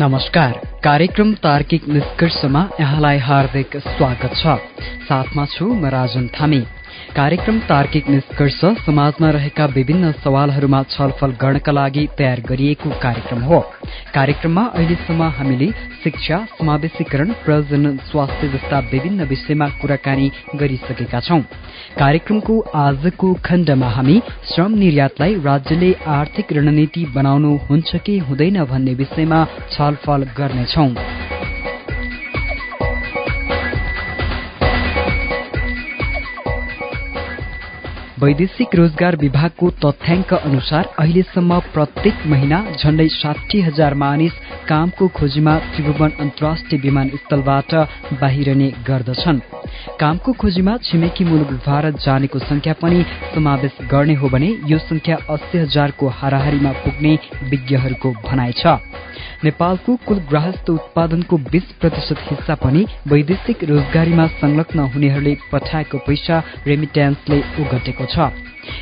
नमस्कार। कार्यक्रम तार्किक निष्कर्षमा यहाँलाई हार्दिक स्वागत छ। साथमा छु म राजन थामी। कार्यक्रम तार्किक निष्कर्ष समाजमा रहेका विभिन्न सवालहरूमा छलफल गर्नका लागि तयार गरिएको कार्यक्रम हो। कार्यक्रममा अहिलेसम्म हामीले शिक्षा समावेशीकरण प्रजन स्वास्थ्य जस्ता विभिन्न विषयमा कुराकानी गरिसकेका छौं। कार्यक्रमको आजको खण्डमा हामी श्रम निर्यातलाई राज्यले आर्थिक रणनीति बनाउनु हुन्छ कि हुँदैन भन्ने विषयमा छलफल गर्नेछौं। वैदेशिक रोजगार विभागको तथ्याङ्क अनुसार अहिलेसम्म प्रत्येक महिना झण्डै साठी हजार मानिस कामको खोजीमा त्रिभुवन अन्तर्राष्ट्रिय विमानस्थलबाट बाहिरने गर्दछन्। कामको खोजीमा छिमेकी मुलुक भारत जानेको संख्या पनि समावेश गर्ने हो भने यो संख्या अस्सी हजारको हाराहारीमा पुग्ने विज्ञहरूको भनाइ छ। नेपालको कुल ग्राहस्थ उत्पादनको बीस प्रतिशत हिस्सा पनि वैदेशिक रोजगारीमा संलग्न हुनेहरूले पठाएको पैसा रेमिट्यान्सले ओगटेको छ।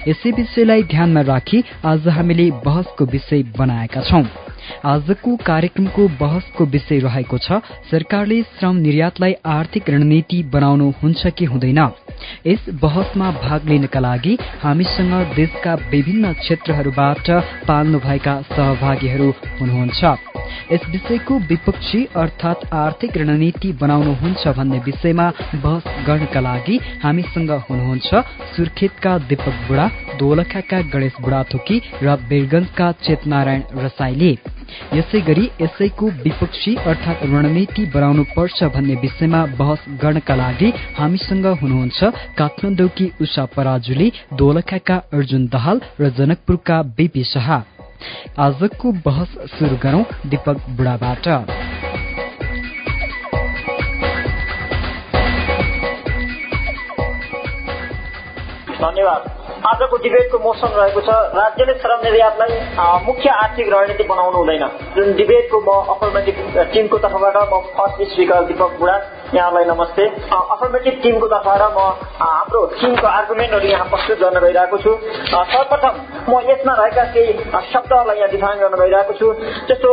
यसै विषयलाई ध्यानमा राखी आज हामीले बहसको विषय बनाएका छौं। आजको कार्यक्रमको बहसको विषय रहेको छ सरकारले श्रम निर्यातलाई आर्थिक रणनीति बनाउनु हुन्छ कि हुँदैन? यस बहसमा भाग लिनका लागि हामीसँग देशका विभिन्न क्षेत्रहरूबाट पाल्नु भएका सहभागीहरू हुनुहुन्छ। यस विषयको विपक्षी अर्थात आर्थिक रणनीति बनाउनुहुन्छ भन्ने विषयमा बहस गर्नका लागि हामीसँग हुनुहुन्छ सुर्खेतका दीपक बुढा दोलखाका गणेश बुढाथोकी र बेरगंजका चेतनारायण रसाईले यसै गरी यसैको विपक्षी अर्थात रणनीति बनाउनु पर्छ भन्ने विषयमा बहस गर्नका लागि हामीसँग हुनुहुन्छ काठमाडौँकी उषा पराजुली दोलखाका अर्जुन दहाल र जनकपुरका बीपी शाह। आजको बहस शुरू गरौं दीपक बुढाबाट। धन्यवाद। आजको डिबेटको मोसन रहेको छ। राज्यले श्रम निर्यातलाई मुख्य आर्थिक रणनीति बनाउनु हुँदैन। जुन डिबेटको म अफर्मेटिभ टिमको तर्फबाट म फर्स्ट स्पिकर दीपक बुढा यहाँलाई नमस्ते। अफर्मेटिभ टिमको तर्फबाट म हाम्रो टिमको आर्गुमेन्टहरू यहाँ प्रस्तुत गर्न गइरहेको छु। सर्वप्रथम म यसमा रहेका केही शब्दहरूलाई यहाँ डिफाइन गर्न गइरहेको छु। जस्तो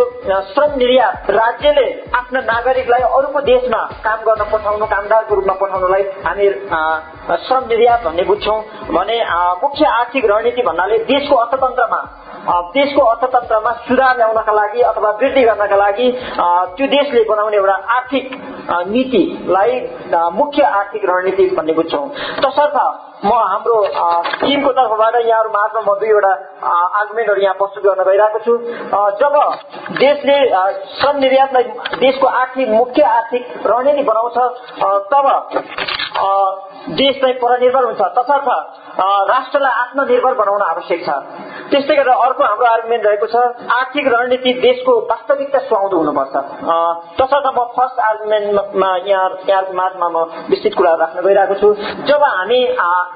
श्रम निर्यात राज्यले आफ्ना नागरिकलाई अरूको देशमा काम गर्न पठाउनु कामदारको रूपमा पठाउनलाई हामी श्रम निर्यात भन्ने बुझ्छौँ। भने मुख्य आर्थिक रणनीति भन्नाले देशको अर्थतन्त्रमा देशको अर्थतन्त्रमा सुधार ल्याउनका लागि अथवा वृद्धि गर्नका लागि त्यो देशले बनाउने एउटा आर्थिक नीतिलाई मुख्य आर्थिक रणनीति भन्ने बुझ्छौँ। तसर्थ म हाम्रो टिमको तर्फबाट यहाँहरू माझमा म दुईवटा आर्गुमेन्टहरू यहाँ प्रस्तुत गर्न गइरहेको छु। जब देशले श्रम निर्यातलाई देशको आर्थिक मुख्य आर्थिक रणनीति बनाउँछ तब देश चाहिँ परनिर्भर हुन्छ। तसर्थ राष्ट्रलाई आत्मनिर्भर बनाउन आवश्यक छ। त्यस्तै गरेर अर्को हाम्रो आर्गुमेन्ट रहेको छ आर्थिक रणनीति देशको वास्तविकता सुहाउँदो हुनुपर्छ। तसर्थ म फर्स्ट आर्गुमेन्टमा यहाँ यहाँको माझमा म विस्तृत कुरा राख्न गइरहेको छु। जब हामी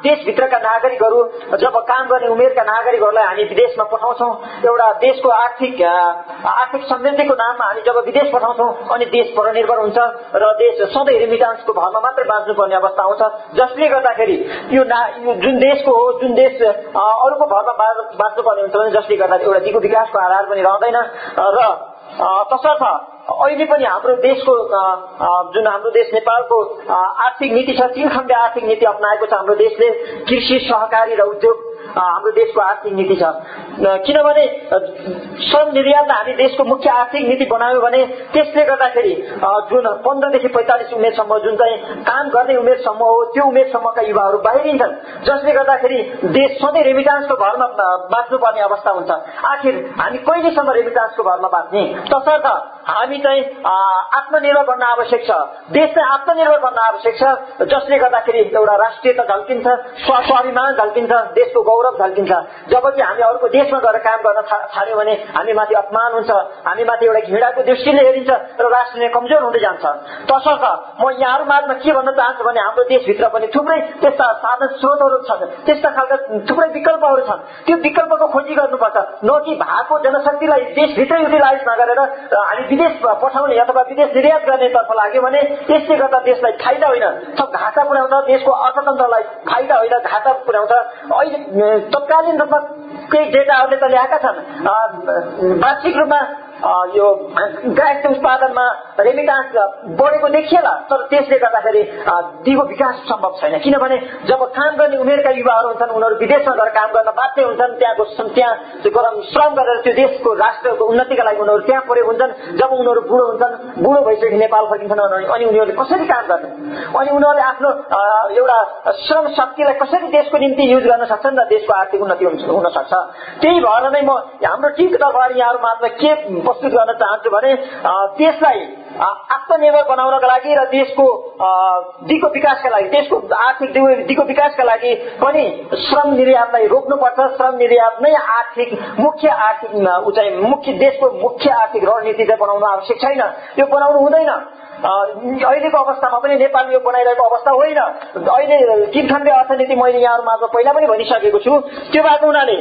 देशभित्रका नागरिकहरू जब काम गर्ने उमेरका नागरिकहरूलाई हामी विदेशमा पठाउँछौँ एउटा देशको आर्थिक आर्थिक समृद्धिको नाममा हामी जब विदेश पठाउँछौँ अनि देश परनिर्भर हुन्छ र देश सधैँ रिमिटान्सको भरमा मात्रै बाँच्नुपर्ने अवस्था आउँछ। जसले गर्दाखेरि यो जुन देशको हो जुन देश अरूको भरमा बाँच्नुपर्ने हुन्छ भने जसले गर्दा एउटा दिगो विकासको आधार पनि रहँदैन। र तसर्थ अहिले पनि हाम्रो देशको जुन हाम्रो देश नेपालको आर्थिक नीति छ तीन खण्ड आर्थिक नीति अप्नाएको छ हाम्रो देशले। कृषि सहकारी र उद्योग हाम्रो देशको आर्थिक नीति छ। किनभने श्रम निर्यातलाई हामी देशको मुख्य आर्थिक नीति बनायौँ भने त्यसले गर्दाखेरि जुन पन्ध्रदेखि पैँतालिस उमेरसम्म जुन चाहिँ काम गर्ने उमेरसम्म हो त्यो उमेरसम्मका युवाहरू बाहिरिन्छन्। जसले गर्दाखेरि देश सधैँ रेमिटान्सको भरमा बाँच्नुपर्ने अवस्था हुन्छ। आखिर हामी कहिलेसम्म रेमिटान्सको भरमा बाँच्ने? तसर्थ हामी चाहिँ आत्मनिर्भर बन्न आवश्यक छ। देश चाहिँ आत्मनिर्भर बन्न आवश्यक छ जसले गर्दाखेरि एउटा राष्ट्रियता झल्किन्छ स्वाभिमान झल्किन्छ देशको गौरव झल्किन्छ। जबकि हामी अरूको देशमा गएर काम गर्न थाल्यो भने हामी माथि अपमान हुन्छ हामी माथि एउटा घृणाको दृष्टिले हेरिन्छ र राष्ट्र कमजोर हुँदै जान्छ। तसर्थ म यहाँहरू माझमा के भन्न चाहन्छु भने हाम्रो देशभित्र पनि थुप्रै त्यस्ता साधन स्रोतहरू छन् त्यस्ता खालका थुप्रै विकल्पहरू छन्। त्यो विकल्पको खोजी गर्नुपर्छ। न कि भएको जनशक्तिलाई देशभित्रै युटिलाइज नगरेर हामी विदेश पठाउने अथवा विदेश निर्यात गर्नेतर्फ लाग्यो भने यसले गर्दा देशलाई फाइदा होइन। घाटा पुर्याउँछ देशको अर्थतन्त्रलाई फाइदा होइन घाटा पुर्याउँछ अहिले तत्कालीन रूपमा केही डेटाहरूले त ल्याएका छन्। वार्षिक रूपमा यो गायक उत्पादनमा रेमिटान्स बढेको देखिएला तर त्यसले गर्दाखेरि दिगो विकास सम्भव छैन। किनभने जब काम गर्ने उमेरका युवाहरू हुन्छन् उनीहरू विदेशमा गएर काम गर्न बाध्य हुन्छन् त्यहाँको त्यहाँ श्रम गरेर त्यो देशको राष्ट्रको उन्नतिका लागि उनीहरू त्यहाँ प्रयोग हुन्छन्। जब उनीहरू बुढो हुन्छन् बुढो भइसकेपछि नेपाल फर्किन्छन् अनि उनीहरूले कसरी काम गर्ने? अनि उनीहरूले आफ्नो एउटा श्रम शक्तिलाई कसरी देशको निम्ति युज गर्न सक्छन् र देशको आर्थिक उन्नति हुन सक्छ? त्यही भएर नै म हाम्रो टिमको तर्फबाट यहाँहरू माझमा के प्रस्तुत गर्न चाहन्छु भने देशलाई आत्मनिर्भर बनाउनका लागि र देशको दिगो विकासका लागि देशको आर्थिक दिगो विकासका लागि पनि श्रम निर्यातलाई रोक्नुपर्छ। श्रम निर्यात नै आर्थिक मुख्य आर्थिक उचाइ मुख्य देशको मुख्य आर्थिक रणनीति चाहिँ बनाउनु आवश्यक छैन। यो बनाउनु हुँदैन। अहिलेको अवस्थामा पनि नेपाल यो बनाइरहेको अवस्था होइन। अहिले किटखण्डे अर्थनीति मैले यहाँहरूमा पहिला पनि भनिसकेको छु। त्यो भएको हुनाले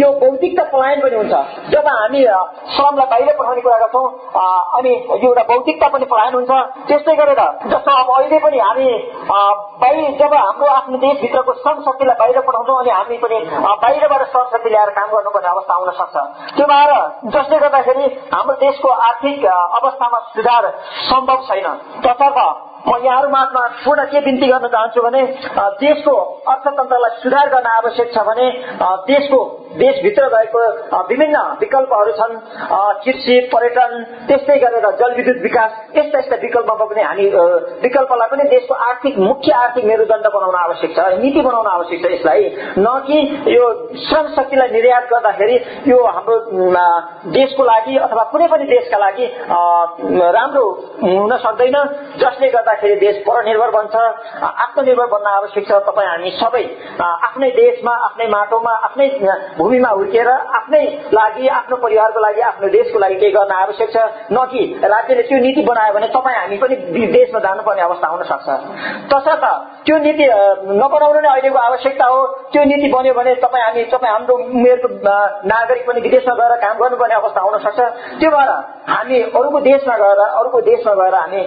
यो भौतिकता पलायन पनि हुन्छ। जब हामी श्रमलाई बाहिर पठाउने कुरा गर्छौँ अनि यो एउटा भौतिकता पनि पलायन हुन्छ। त्यस्तै गरेर जस्तो अब अहिले पनि हामी बाहिर जब हाम्रो आफ्नो देशभित्रको श्रम शक्तिलाई बाहिर पठाउँछौँ अनि हामी पनि बाहिरबाट श्रम शक्ति ल्याएर काम गर्नुपर्ने अवस्था आउन सक्छ। त्यो भएर जसले गर्दाखेरि हाम्रो देशको आर्थिक अवस्थामा सुधार सम्भव छैन तसर्थ म यहाँहरूमा पूर्ण के बिन्ती गर्न चाहन्छु भने देशको अर्थतन्त्रलाई सुधार गर्न आवश्यक छ भने देशको देशभित्र रहेको विभिन्न विकल्पहरू छन्। कृषि पर्यटन त्यस्तै गरेर जलविद्युत विकास यस्ता यस्ता विकल्पमा पनि हामी विकल्पलाई पनि देशको आर्थिक मुख्य आर्थिक मेरुदण्ड बनाउन आवश्यक छ नीति बनाउन आवश्यक छ यसलाई। न कि यो श्रम शक्तिलाई निर्यात गर्दाखेरि यो हाम्रो देशको लागि अथवा कुनै पनि देशका लागि राम्रो हुन सक्दैन जसले गर्दाखेरि देश परनिर्भर बन्छ आत्मनिर्भर बन्न आवश्यक छ। तपाईँ हामी सबै आफ्नै देशमा आफ्नै माटोमा आफ्नै भूमिमा हुर्किएर आफ्नै लागि आफ्नो परिवारको लागि आफ्नो देशको लागि केही गर्न आवश्यक छ। न कि राज्यले त्यो नीति बनायो भने तपाईँ हामी पनि विदेशमा जानुपर्ने अवस्था हुन सक्छ। तसर्थ त्यो नीति नबनाउनु नै अहिलेको आवश्यकता हो। त्यो नीति बन्यो भने तपाईँ हामी तपाईँ हाम्रो उमेरको नागरिक पनि विदेशमा गएर काम गर्नुपर्ने अवस्था हुन सक्छ। त्यो भएर हामी अरूको देशमा गएर अरूको देशमा गएर हामी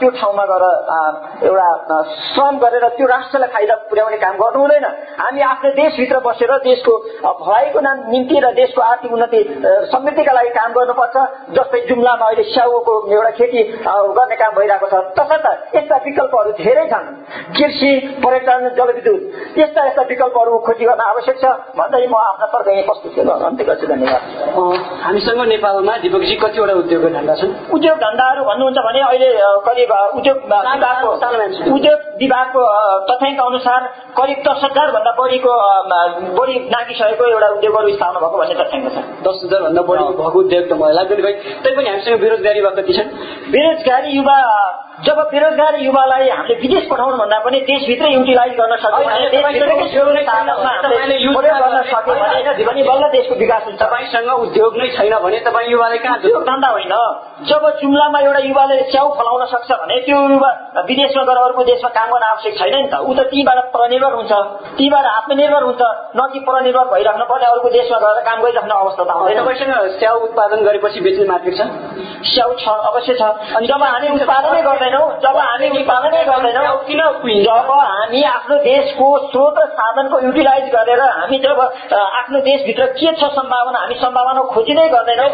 त्यो ठाउँमा गएर एउटा श्रम गरेर त्यो राष्ट्रलाई फाइदा पुर्याउने काम गर्नु हुँदैन। हामी आफ्नो देशभित्र बसेर देशको भलाइको नाम निम्ति र देशको आर्थिक उन्नति समृद्धिका लागि काम गर्नुपर्छ जस्तै जुम्लामा अहिले स्याउको एउटा खेती गर्ने काम भइरहेको छ। तसर्थ यस्ता विकल्पहरू धेरै छन्। कृषि पर्यटन जलविद्युत यस्ता यस्ता विकल्पहरू खोजी गर्न आवश्यक छ। भन्दै म आफ्ना तर्क यहीँ प्रस्तुत अन्त्य गर्छु। धन्यवाद। हामीसँग नेपालमा दिपकजी कतिवटा उद्योग धन्दा छन्? उद्योग धन्दाहरू भन्नुहुन्छ भने अहिले करिब उद्योग विभागको उद्योग विभागको तथ्याङ्क अनुसार करिब दस हजार भन्दा बढीको बढी नागिसकेको एउटा उद्योगहरू स्थापना भएको भन्ने तथ्याङ्क छ दस हजार भन्दा बढी भएको उद्योग त मलाई लाग्दैन खै तैपनि हामीसँग बेरोजगारी युवा कति छन्। बेरोजगारी युवा जब बेरोजगारी युवालाई हामीले विदेश पठाउनु भन्दा पनि देशभित्रै युटिलाइज गर्न सक्यो भने विकास हुन्छ। तपाईँसँग उद्योग नै छैन भने तपाईँ युवाले कहाँ उद्योग धन्दा होइन। जब जुम्लामा एउटा युवाले च्याउ फलाउन सक्छ भने त्यो युवा विदेशमा गएर अर्को देशमा काम गर्न आवश्यक छैन नि त। ऊ त तीबाट परनिर्भर हुन्छ। तीबाट आत्मनिर्भर हुन्छ। न कि परनिर्भर भइराख्नु पर्ने अर्को देशमा गएर काम गरिराख्ने अवस्था त आउँदैन तपाईँसँग स्याउ उत्पादन गरेपछि बेच्ने मार्केट छ? स्याउ छ अवश्य छ। अनि जब हामी उत्पादनै गर्दैनौँ जब हामी उत्पादनै गर्दैनौँ किन जब हामी आफ्नो देशको स्रोत र साधनको युटिलाइज गरेर हामी जब आफ्नो देशभित्र के छ सम्भावना हामी सम्भावना खोजिँदै गर्दैनौँ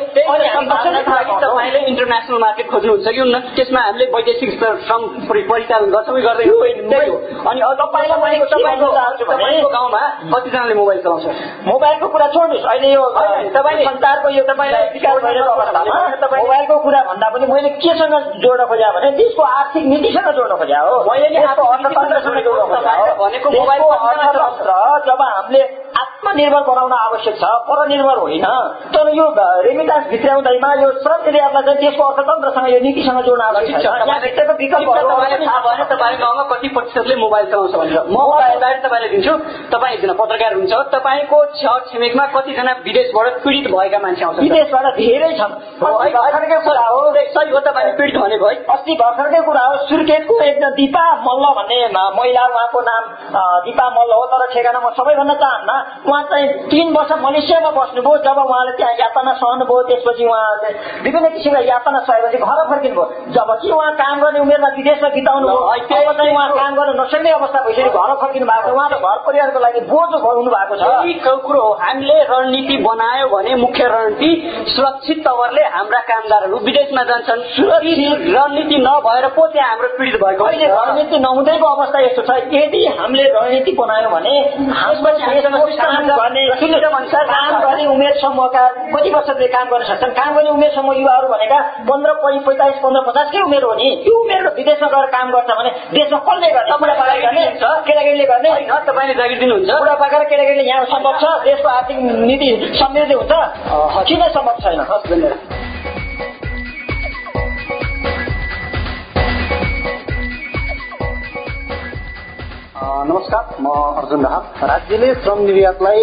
तपाईँले इन्टरनेसनल मार्केट खोज्नुहुन्छ कि हुन्न त्यसमा हामीले वैदेशिक श्रम परिचालन गर्छौँ कि गर्दैनौँ अनि तपाईँलाई मैले तपाईँको गाउँमा कतिजनाले मोबाइल चलाउँछ मोबाइलको कुरा छोड्नुहोस् अहिले यो तपाईँले संसारको यो तपाईँलाई विकास भइरहेको अवस्थामा मोबाइलको कुरा भन्दा पनि मैले केसँग जोड्न खोजेँ भने देशको आर्थिक नीतिसँग जोड्न खोजे हो? मैले अर्थतन्त्रसँग जोड्न खोजे भनेको मोबाइलको अर्थतन्त्र जब हामीले आत्मनिर्भर बनाउन आवश्यक छ परनिर्भर होइन। तर यो रेमिटान्स भित्राउँदैमा यो श्रम निर्यातलाई चाहिँ देशको अर्थतन्त्रसँग यो नीतिसँग जोड्न आवश्यक छ। विकल्पहरू कति प्रतिशतले मोबाइल चलाउँछ भनेर। म बाहिर तपाईँलाई दिन्छु तपाईँ एकजना पत्रकार हुन्छ तपाईँको छर छिमेकमा कतिजना विदेशबाट पीडित भएका मान्छे आउँछ विदेशबाट धेरै छन्। कुरा हो। सही हो तपाईँले पीडित भनेको है अस्ति भर्खरकै कुरा हो। सुर्खेतको एकजना दिपा मल्ल भन्ने महिला उहाँको नाम दिपा मल्ल हो तर ठेगाना म सबैभन्दा चाहन्न उहाँ चाहिँ तिन वर्ष मलेसियामा बस्नुभयो जब उहाँले त्यहाँ यातना सहनुभयो त्यसपछि उहाँ विभिन्न किसिमका यातना सहेपछि घर फर्किनुभयो। जबकि उहाँ काम गर्ने उमेरमा विदेशमा बिताउनु भयो उहाँ काम गर्न नसक्ने अवस्था भइसक्यो घर फर्किनु भएको छ उहाँ त घर परिवारको लागि बोझो हुनु भएको छ। कुरो हो। हामीले रणनीति बनायो भने मुख्य रणनीति सुरक्षित तवरले हाम्रा कामदारहरू विदेशमा जान्छन्। रणनीति नभएर पो त्यहाँ हाम्रो पीडित भएको अहिले रणनीति नहुँदैको अवस्था यस्तो छ। यदि हामीले रणनीति बनायौँ भने काम गर्ने उमेर समूहका कति वर्षले काम गर्न सक्छन्? काम गर्ने उमेर समूह युवाहरू भनेका पन्ध्र पैँतालिस पन्ध्र पचासकै उमेर हो नि? त्यो उमेरको विदेशमा गएर काम गर्छ भने देशमा कसले बुढापाका गर्ने केटाकेटीले गर्ने? तपाईँले जागिर दिनुहुन्छ। बुढापाका र केटाकेटीले यहाँ सम्भव छ? देशको आर्थिक नीति समृद्धि हुन्छ? किन सम्भव छैन? धन्यवाद नमस्कार म अर्जुन दाहाल। राज्यले श्रम निर्यातलाई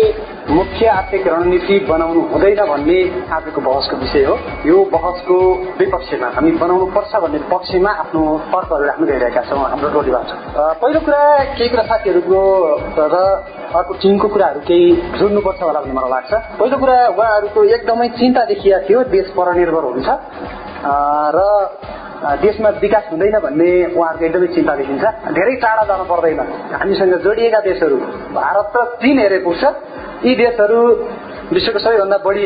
मुख्य आर्थिक रणनीति बनाउनु हुँदैन भन्ने आजको बहसको विषय हो। यो बहसको विपक्षमा हामी बनाउनु पर्छ भन्ने पक्षमा आफ्नो तर्कहरू राख्नु गइरहेका छौँ हाम्रो टोलीबाट। पहिलो कुरा केही कुरा साथीहरूको र अर्को टिमको कुराहरू केही जोड्नुपर्छ होला भन्ने मलाई लाग्छ। पहिलो कुरा उहाँहरूको एकदमै चिन्ता देखिएको थियो देश परनिर्भर हुन्छ। र देशमा विकास हुँदैन भन्ने उहाँहरूको एकदमै चिन्ता देखिन्छ। धेरै टाढा जानु पर्दैन। हामीसँग जोडिएका देशहरू भारत र चीन हेरे पुग्छ यी देशहरू विश्वको सबैभन्दा बढी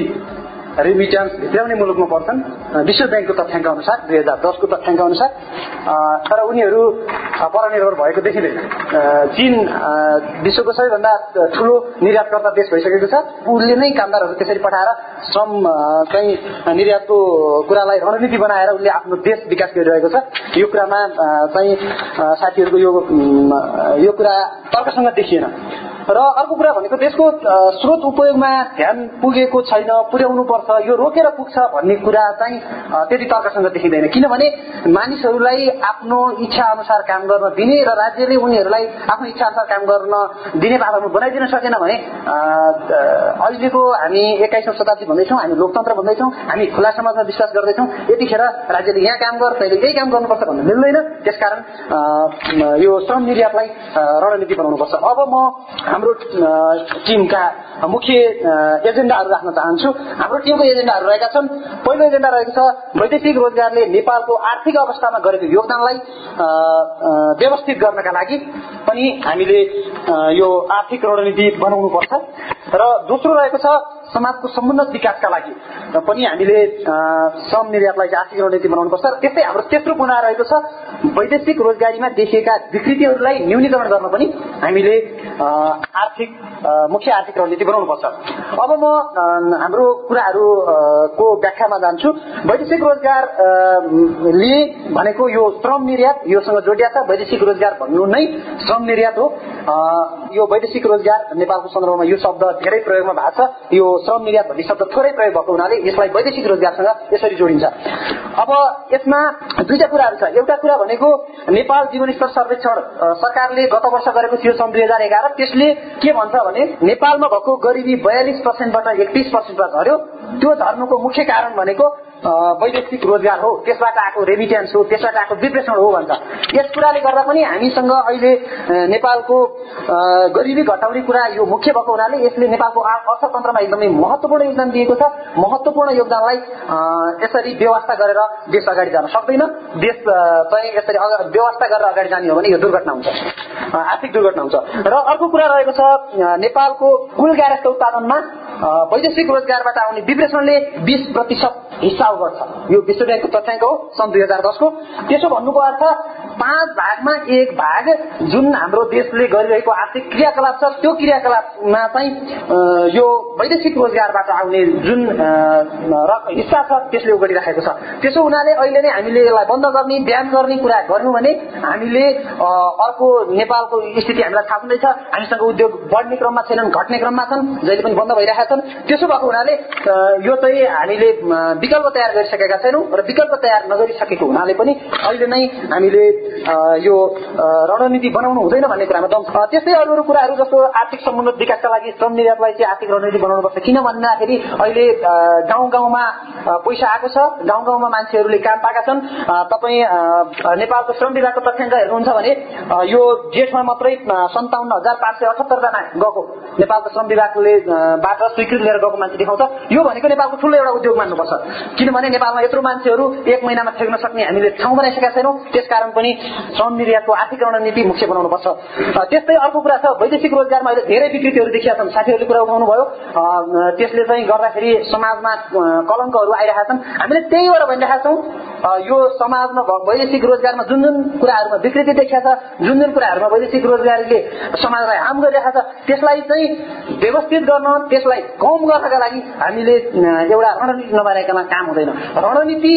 रेमिट्यान्स भित्राउने मुलुकमा पर्छन्। विश्व ब्याङ्कको तथ्याङ्क अनुसार दुई हजार दसको तथ्याङ्क अनुसार तर उनीहरू परनिर्भर भएको देखिँदैन। चीन विश्वको सबैभन्दा ठुलो निर्यातकर्ता देश भइसकेको छ। उसले नै कामदारहरू त्यसरी पठाएर श्रम चाहिँ निर्यातको कुरालाई रणनीति बनाएर उसले आफ्नो देश विकास गरिरहेको छ। यो कुरामा चाहिँ साथीहरूको यो यो कुरा तर्कसँग देखिएन। र अर्को कुरा भनेको त्यसको स्रोत उपयोगमा ध्यान पुगेको छैन पुर्याउनु पर्छ यो रोकेर पुग्छ भन्ने कुरा चाहिँ त्यति तर्कसँग देखिँदैन। किनभने मानिसहरूलाई आफ्नो इच्छा अनुसार काम गर्न दिने र राज्यले उनीहरूलाई आफ्नो इच्छा अनुसार काम गर्न दिने वातावरण बनाइदिन सकेन भने अहिलेको हामी एक्काइसौँ शताब्दी भन्दैछौँ हामी लोकतन्त्र भन्दैछौँ हामी खुला समाजमा विश्वास गर्दैछौँ यतिखेर राज्यले यहाँ काम गर तैँले यही काम गर्नुपर्छ भन्नु मिल्दैन। त्यसकारण यो श्रम निर्यातलाई रणनीति बनाउनुपर्छ। अब म हाम्रो टिमका मुख्य एजेन्डाहरू राख्न चाहन्छु। हाम्रो टिमको एजेन्डाहरू रहेका छन्। पहिलो एजेन्डा रहेको छ वैदेशिक रोजगारले नेपालको आर्थिक अवस्थामा गरेको योगदानलाई व्यवस्थित गर्नका लागि पनि हामीले यो आर्थिक रणनीति बनाउनु पर्छ र दोस्रो रहेको छ समाजको समुन्नत विकासका लागि। पनि हामीले श्रम निर्यातलाई आर्थिक रणनीति बनाउनुपर्छ। त्यस्तै हाम्रो तेस्रो गुणा रहेको छ वैदेशिक रोजगारीमा देखिएका विकृतिहरूलाई न्यूनीकरण गर्न पनि हामीले आर्थिक मुख्य आर्थिक रणनीति बनाउनुपर्छ। अब म हाम्रो कुराहरूको व्याख्यामा जान्छु। वैदेशिक रोजगारले भनेको यो श्रम निर्यात योसँग जोडिया छ। वैदेशिक रोजगार भन्नु नै श्रम निर्यात हो। यो वैदेशिक रोजगार नेपालको सन्दर्भमा यो शब्द धेरै प्रयोगमा भएको छ। यो श्रम निर्यात भन्ने शब्द थोरै प्रयोग भएको हुनाले यसलाई वैदेशिक रोजगारसँग यसरी जोडिन्छ। अब यसमा दुईटा कुराहरू छ एउटा कुरा भनेको नेपाल जीवनस्तर सर्वेक्षण सरकारले गत वर्ष गरेको थियो सन् दुई हजार एघार। त्यसले के भन्छ भने नेपालमा भएको गरिबी बयालिस पर्सेन्टबाट एकतिस पर्सेन्टमा झर्यो त्यो झर्नुको मुख्य कारण भनेको वैदेशिक रोजगार हो त्यसबाट आएको रेमिटेन्स हो त्यसबाट आएको विप्रेषण हो भन्छ। यस कुराले गर्दा पनि हामीसँग अहिले नेपालको गरिबी घटाउने कुरा यो मुख्य भएको हुनाले यसले नेपालको अर्थतन्त्रमा एकदमै महत्वपूर्ण योगदान दिएको छ। महत्वपूर्ण योगदानलाई यसरी व्यवस्था गरेर देश अगाडि जान सक्दैन। देश चाहिँ यसरी व्यवस्था गरेर अगाडि जाने हो भने यो दुर्घटना हुन्छ। आर्थिक दुर्घटना हुन्छ। र अर्को कुरा रहेको छ नेपालको कुल ग्यारेजको उत्पादनमा वैदेशिक रोजगारबाट आउने विप्रेषणले बिस प्रतिशत हिस्सा गर्छ। यो विश्व ब्याङ्कको तथ्याङ्क हो सन् दुई हजार दसको। त्यसो भन्नुको अर्थ पाँच भागमा एक भाग जुन हाम्रो देशले गरिरहेको आर्थिक क्रियाकलाप छ त्यो क्रियाकलापमा चाहिँ यो वैदेशिक रोजगारबाट आउने जुन हिस्सा छ त्यसले गरिराखेको छ। त्यसो हुनाले अहिले नै हामीले यसलाई बन्द गर्ने बिहान गर्ने कुरा गर्यौँ भने हामीले अर्को नेपालको स्थिति हामीलाई थाहा हुँदैछ। हामीसँग उद्योग बढ्ने क्रममा छैनन् घट्ने क्रममा छन् जहिले पनि बन्द भइरहेका छन्। त्यसो भएको हुनाले यो चाहिँ हामीले विकल्प तयार गरिसकेका छैनौँ र विकल्प तयार नगरिसकेको हुनाले पनि अहिले नै हामीले यो रणनीति बनाउनु हुँदैन भन्ने कुरामा दम छ। त्यस्तै अरू अरू कुराहरू जस्तो आर्थिक सम्बन्ध विकासका लागि श्रम निर्यातलाई चाहिँ आर्थिक रणनीति बनाउनुपर्छ किन भन्दाखेरि अहिले गाउँ गाउँमा पैसा आएको छ। गाउँ गाउँमा मान्छेहरूले काम पाएका छन्। तपाईँ नेपालको श्रम विभागको तथ्याङ्क हेर्नुहुन्छ भने यो जेठमा मात्रै सन्ताउन्न हजार पाँच सय अठहत्तरजना गएको। नेपालको श्रम विभागले बाट स्वीकृति लिएर गएको मान्छे देखाउँछ। यो भनेको नेपालको ठुलो एउटा उद्योग मान्नुपर्छ। किनभने नेपालमा यत्रो मान्छेहरू एक महिनामा ठेक्न सक्ने हामीले ठाउँ बनाइसकेका छैनौँ। त्यसकारण पनि श्रम निर्यातको रणनीति मुख्य बनाउनुपर्छ। त्यस्तै अर्को कुरा छ वैदेशिक रोजगारमा अहिले धेरै विकृतिहरू देखिया छन्। साथीहरूले कुरा उठाउनु भयो त्यसले चाहिँ गर्दाखेरि समाजमा कलङ्कहरू आइरहेका छन्। हामीले त्यही भएर भनिरहेका छौँ यो समाजमा वैदेशिक रोजगारमा जुन जुन कुराहरूमा विकृति देखिया छ जुन जुन कुराहरूमा वैदेशिक रोजगारीले समाजलाई हार्म गरिरहेको छ त्यसलाई चाहिँ व्यवस्थित गर्न त्यसलाई कम गर्नका लागि हामीले एउटा रणनीति नबनाइकन काम हुँदैन। रणनीति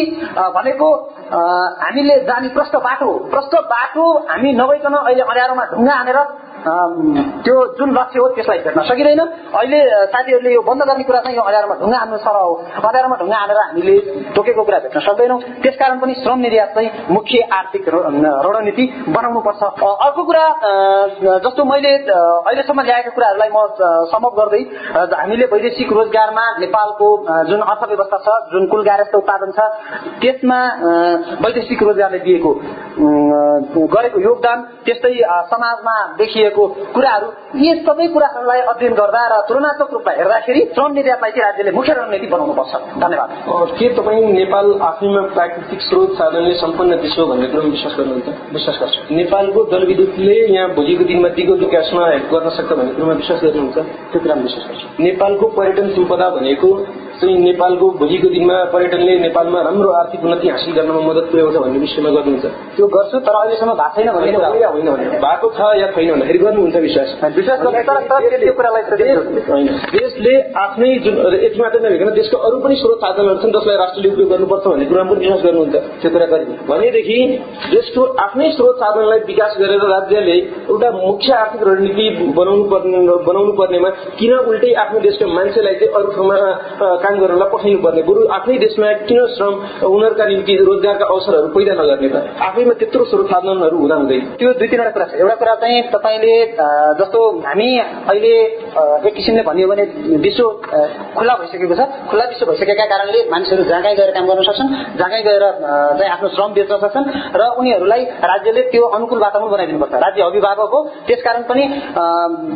भनेको हामीले जाने प्रष्ट बाटो प्रष्ट बाटो हामी नभइकन अहिले अँध्यारोमा ढुङ्गा हानेर त्यो जुन लक्ष्य हो त्यसलाई भेट्न सकिँदैन। अहिले साथीहरूले यो बन्द गर्ने कुरा चाहिँ यो अँध्यारोमा ढुङ्गा हान्नु सर हो। अँध्यारोमा ढुङ्गा हानेर हामीले तोकेको कुरा भेट्न सक्दैनौँ। त्यसकारण पनि श्रम निर्यात चाहिँ मुख्य आर्थिक रणनीति बनाउनु पर्छ अर्को कुरा जस्तो मैले अहिलेसम्म ल्याएका कुराहरूलाई म समप गर्दै हामीले वैदेशिक रोजगारमा नेपालको जुन अर्थव्यवस्था छ जुन कुल गारस्थ उत्पादन छ त्यसमा वैदेशिक रोजगारले दिएको गरेको योगदान त्यस्तै समाजमा देखिएको कुराहरू यी सबै कुराहरूलाई अध्ययन गर्दा र तुलनात्मक रूपमा हेर्दाखेरि श्रम निर्यातलाई चाहिँ राज्यले मुख्य रणनीति बनाउनु पर्छ धन्यवाद के तपाईँ नेपाल आफैमा प्राकृतिक स्रोत साधनले सम्पन्न देश हो भन्ने कुरामा विश्वास गर्नुहुन्छ? विश्वास गर्छु। नेपालको जलविद्युतले यहाँ भोलिको दिनमा दिगो विकासमा हेल्प गर्न सक्छ भन्ने कुरामा विश्वास गर्नुहुन्छ? त्यो कुरामा विश्वास गर्छु। नेपालको पर्यटन सम्पदा भनेको चाहिँ नेपालको भोलिको दिनमा पर्यटनले नेपालमा राम्रो आर्थिक उन्नति हासिल गर्नमा मद्दत पुर्याउँछ भन्ने विषयमा गर्नुहुन्छ। त्यो गर्छु तर अहिलेसम्म भएको छैन होइन भने भएको छ या छैन भन्दाखेरि गर्नुहुन्छ विश्वास? विश्वास होइन। देशले आफ्नै जुन यति मात्रै नभइकन देशको अरू पनि स्रोत साधनहरू छन् जसलाई राष्ट्रले उपयोग गर्नुपर्छ भन्ने कुरामा पनि विश्वास गर्नुहुन्छ। त्यो कुरा गर्ने भनेदेखि देशको आफ्नै स्रोत साधनलाई विकास गरेर राज्यले एउटा मुख्य आर्थिक रणनीति बनाउनु पर्ने बनाउनु पर्नेमा किन उल्टै आफ्नो देशको मान्छेलाई चाहिँ अरू ठाउँमा काम गर्नलाई पठाइनु पर्ने बरु आफ्नै देशमा किन श्रम उनीहरूका निम्ति रोजगारका अवसरहरू पैदा नगर्ने त? आफैमा त्यत्रो स्रोत साधनहरू हुँदा हुँदै। त्यो दुई तिनवटा कुरा छ। एउटा कुरा चाहिँ तपाईँले जस्तो हामी अहिले एक किसिमले भनियो भने विश्व खुल्ला भइसकेको छ। खुल्ला विश्व भइसकेका कारणले मानिसहरू जहाँ गएर काम गर्न सक्छन् जहाँ गएर चाहिँ आफ्नो श्रम बेच्न सक्छन् र उनीहरूलाई राज्यले त्यो अनुकूल वातावरण बनाइदिनुपर्छ राज्य अभिभावक हो। त्यसकारण पनि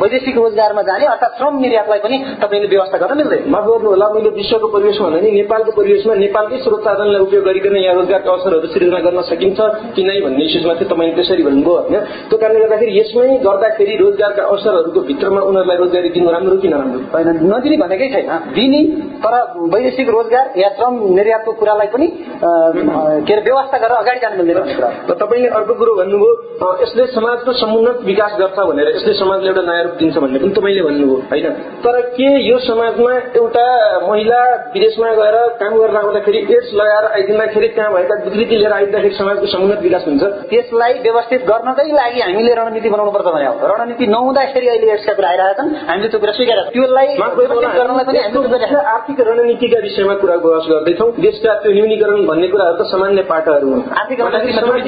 वैदेशिक रोजगारमा जाने अर्थात् श्रम निर्यातलाई पनि तपाईँले व्यवस्था गर्न मिल्दैन। माफ गर्नु होला मैले विश्वको परिवेशमा भन्दा नि नेपालको परिवेशमा नेपालकै स्रोत साधनलाई उपयोग गरिकन यहाँ रोजगारका अवसरहरू सृजना गर्न सकिन्छ कि नै भन्ने इस्युजमा चाहिँ तपाईँले त्यसरी भन्नुभयो होइन। त्यो कारणले गर्दाखेरि यसमै गर्दाखेरि रोजगारका अवसरहरूको भित्रमा उनीहरूलाई रोजगारी दिनु राम्रो कि नराम्रो? होइन नदिने भनेकै छैन। दिने तर वैदेशिक रोजगार या श्रम निर्यातको कुरालाई पनि के अरे व्यवस्था गरेर अगाडि जानु मिल्दैन कुरा तपाईँले अर्को कुरो भन्नुभयो यसले समाजको समुन्नत विकास गर्छ भनेर यसले समाजले एउटा नयाँ रूप दिन्छ भन्ने पनि तपाईँले भन्नुभयो होइन? तर के यो समाजमा एउटा महिला विदेशमा गएर काम गर्न आउँदाखेरि एड्स लगाएर आइदिँदाखेरि त्यहाँ भएका विकृति लिएर आइदिँदाखेरि समाजको समुन्नत विकास हुन्छ। त्यसलाई व्यवस्थित गर्नकै लागि हामीले रणनीति बनाउनु पर्छ भने रणनीति नहुँदाखेरि अहिले एड्सका कुरा आइरहेका छन् हामीले त्यो कुरा स्वीकार त्यसलाई आर्थिक रणनीतिका विषयमा कुरा बहस गर्दैछौँ। देशका त्यो न्यूनीकरण भन्ने कुराहरू त सामान्य पाटाहरू हुन्। आर्थिक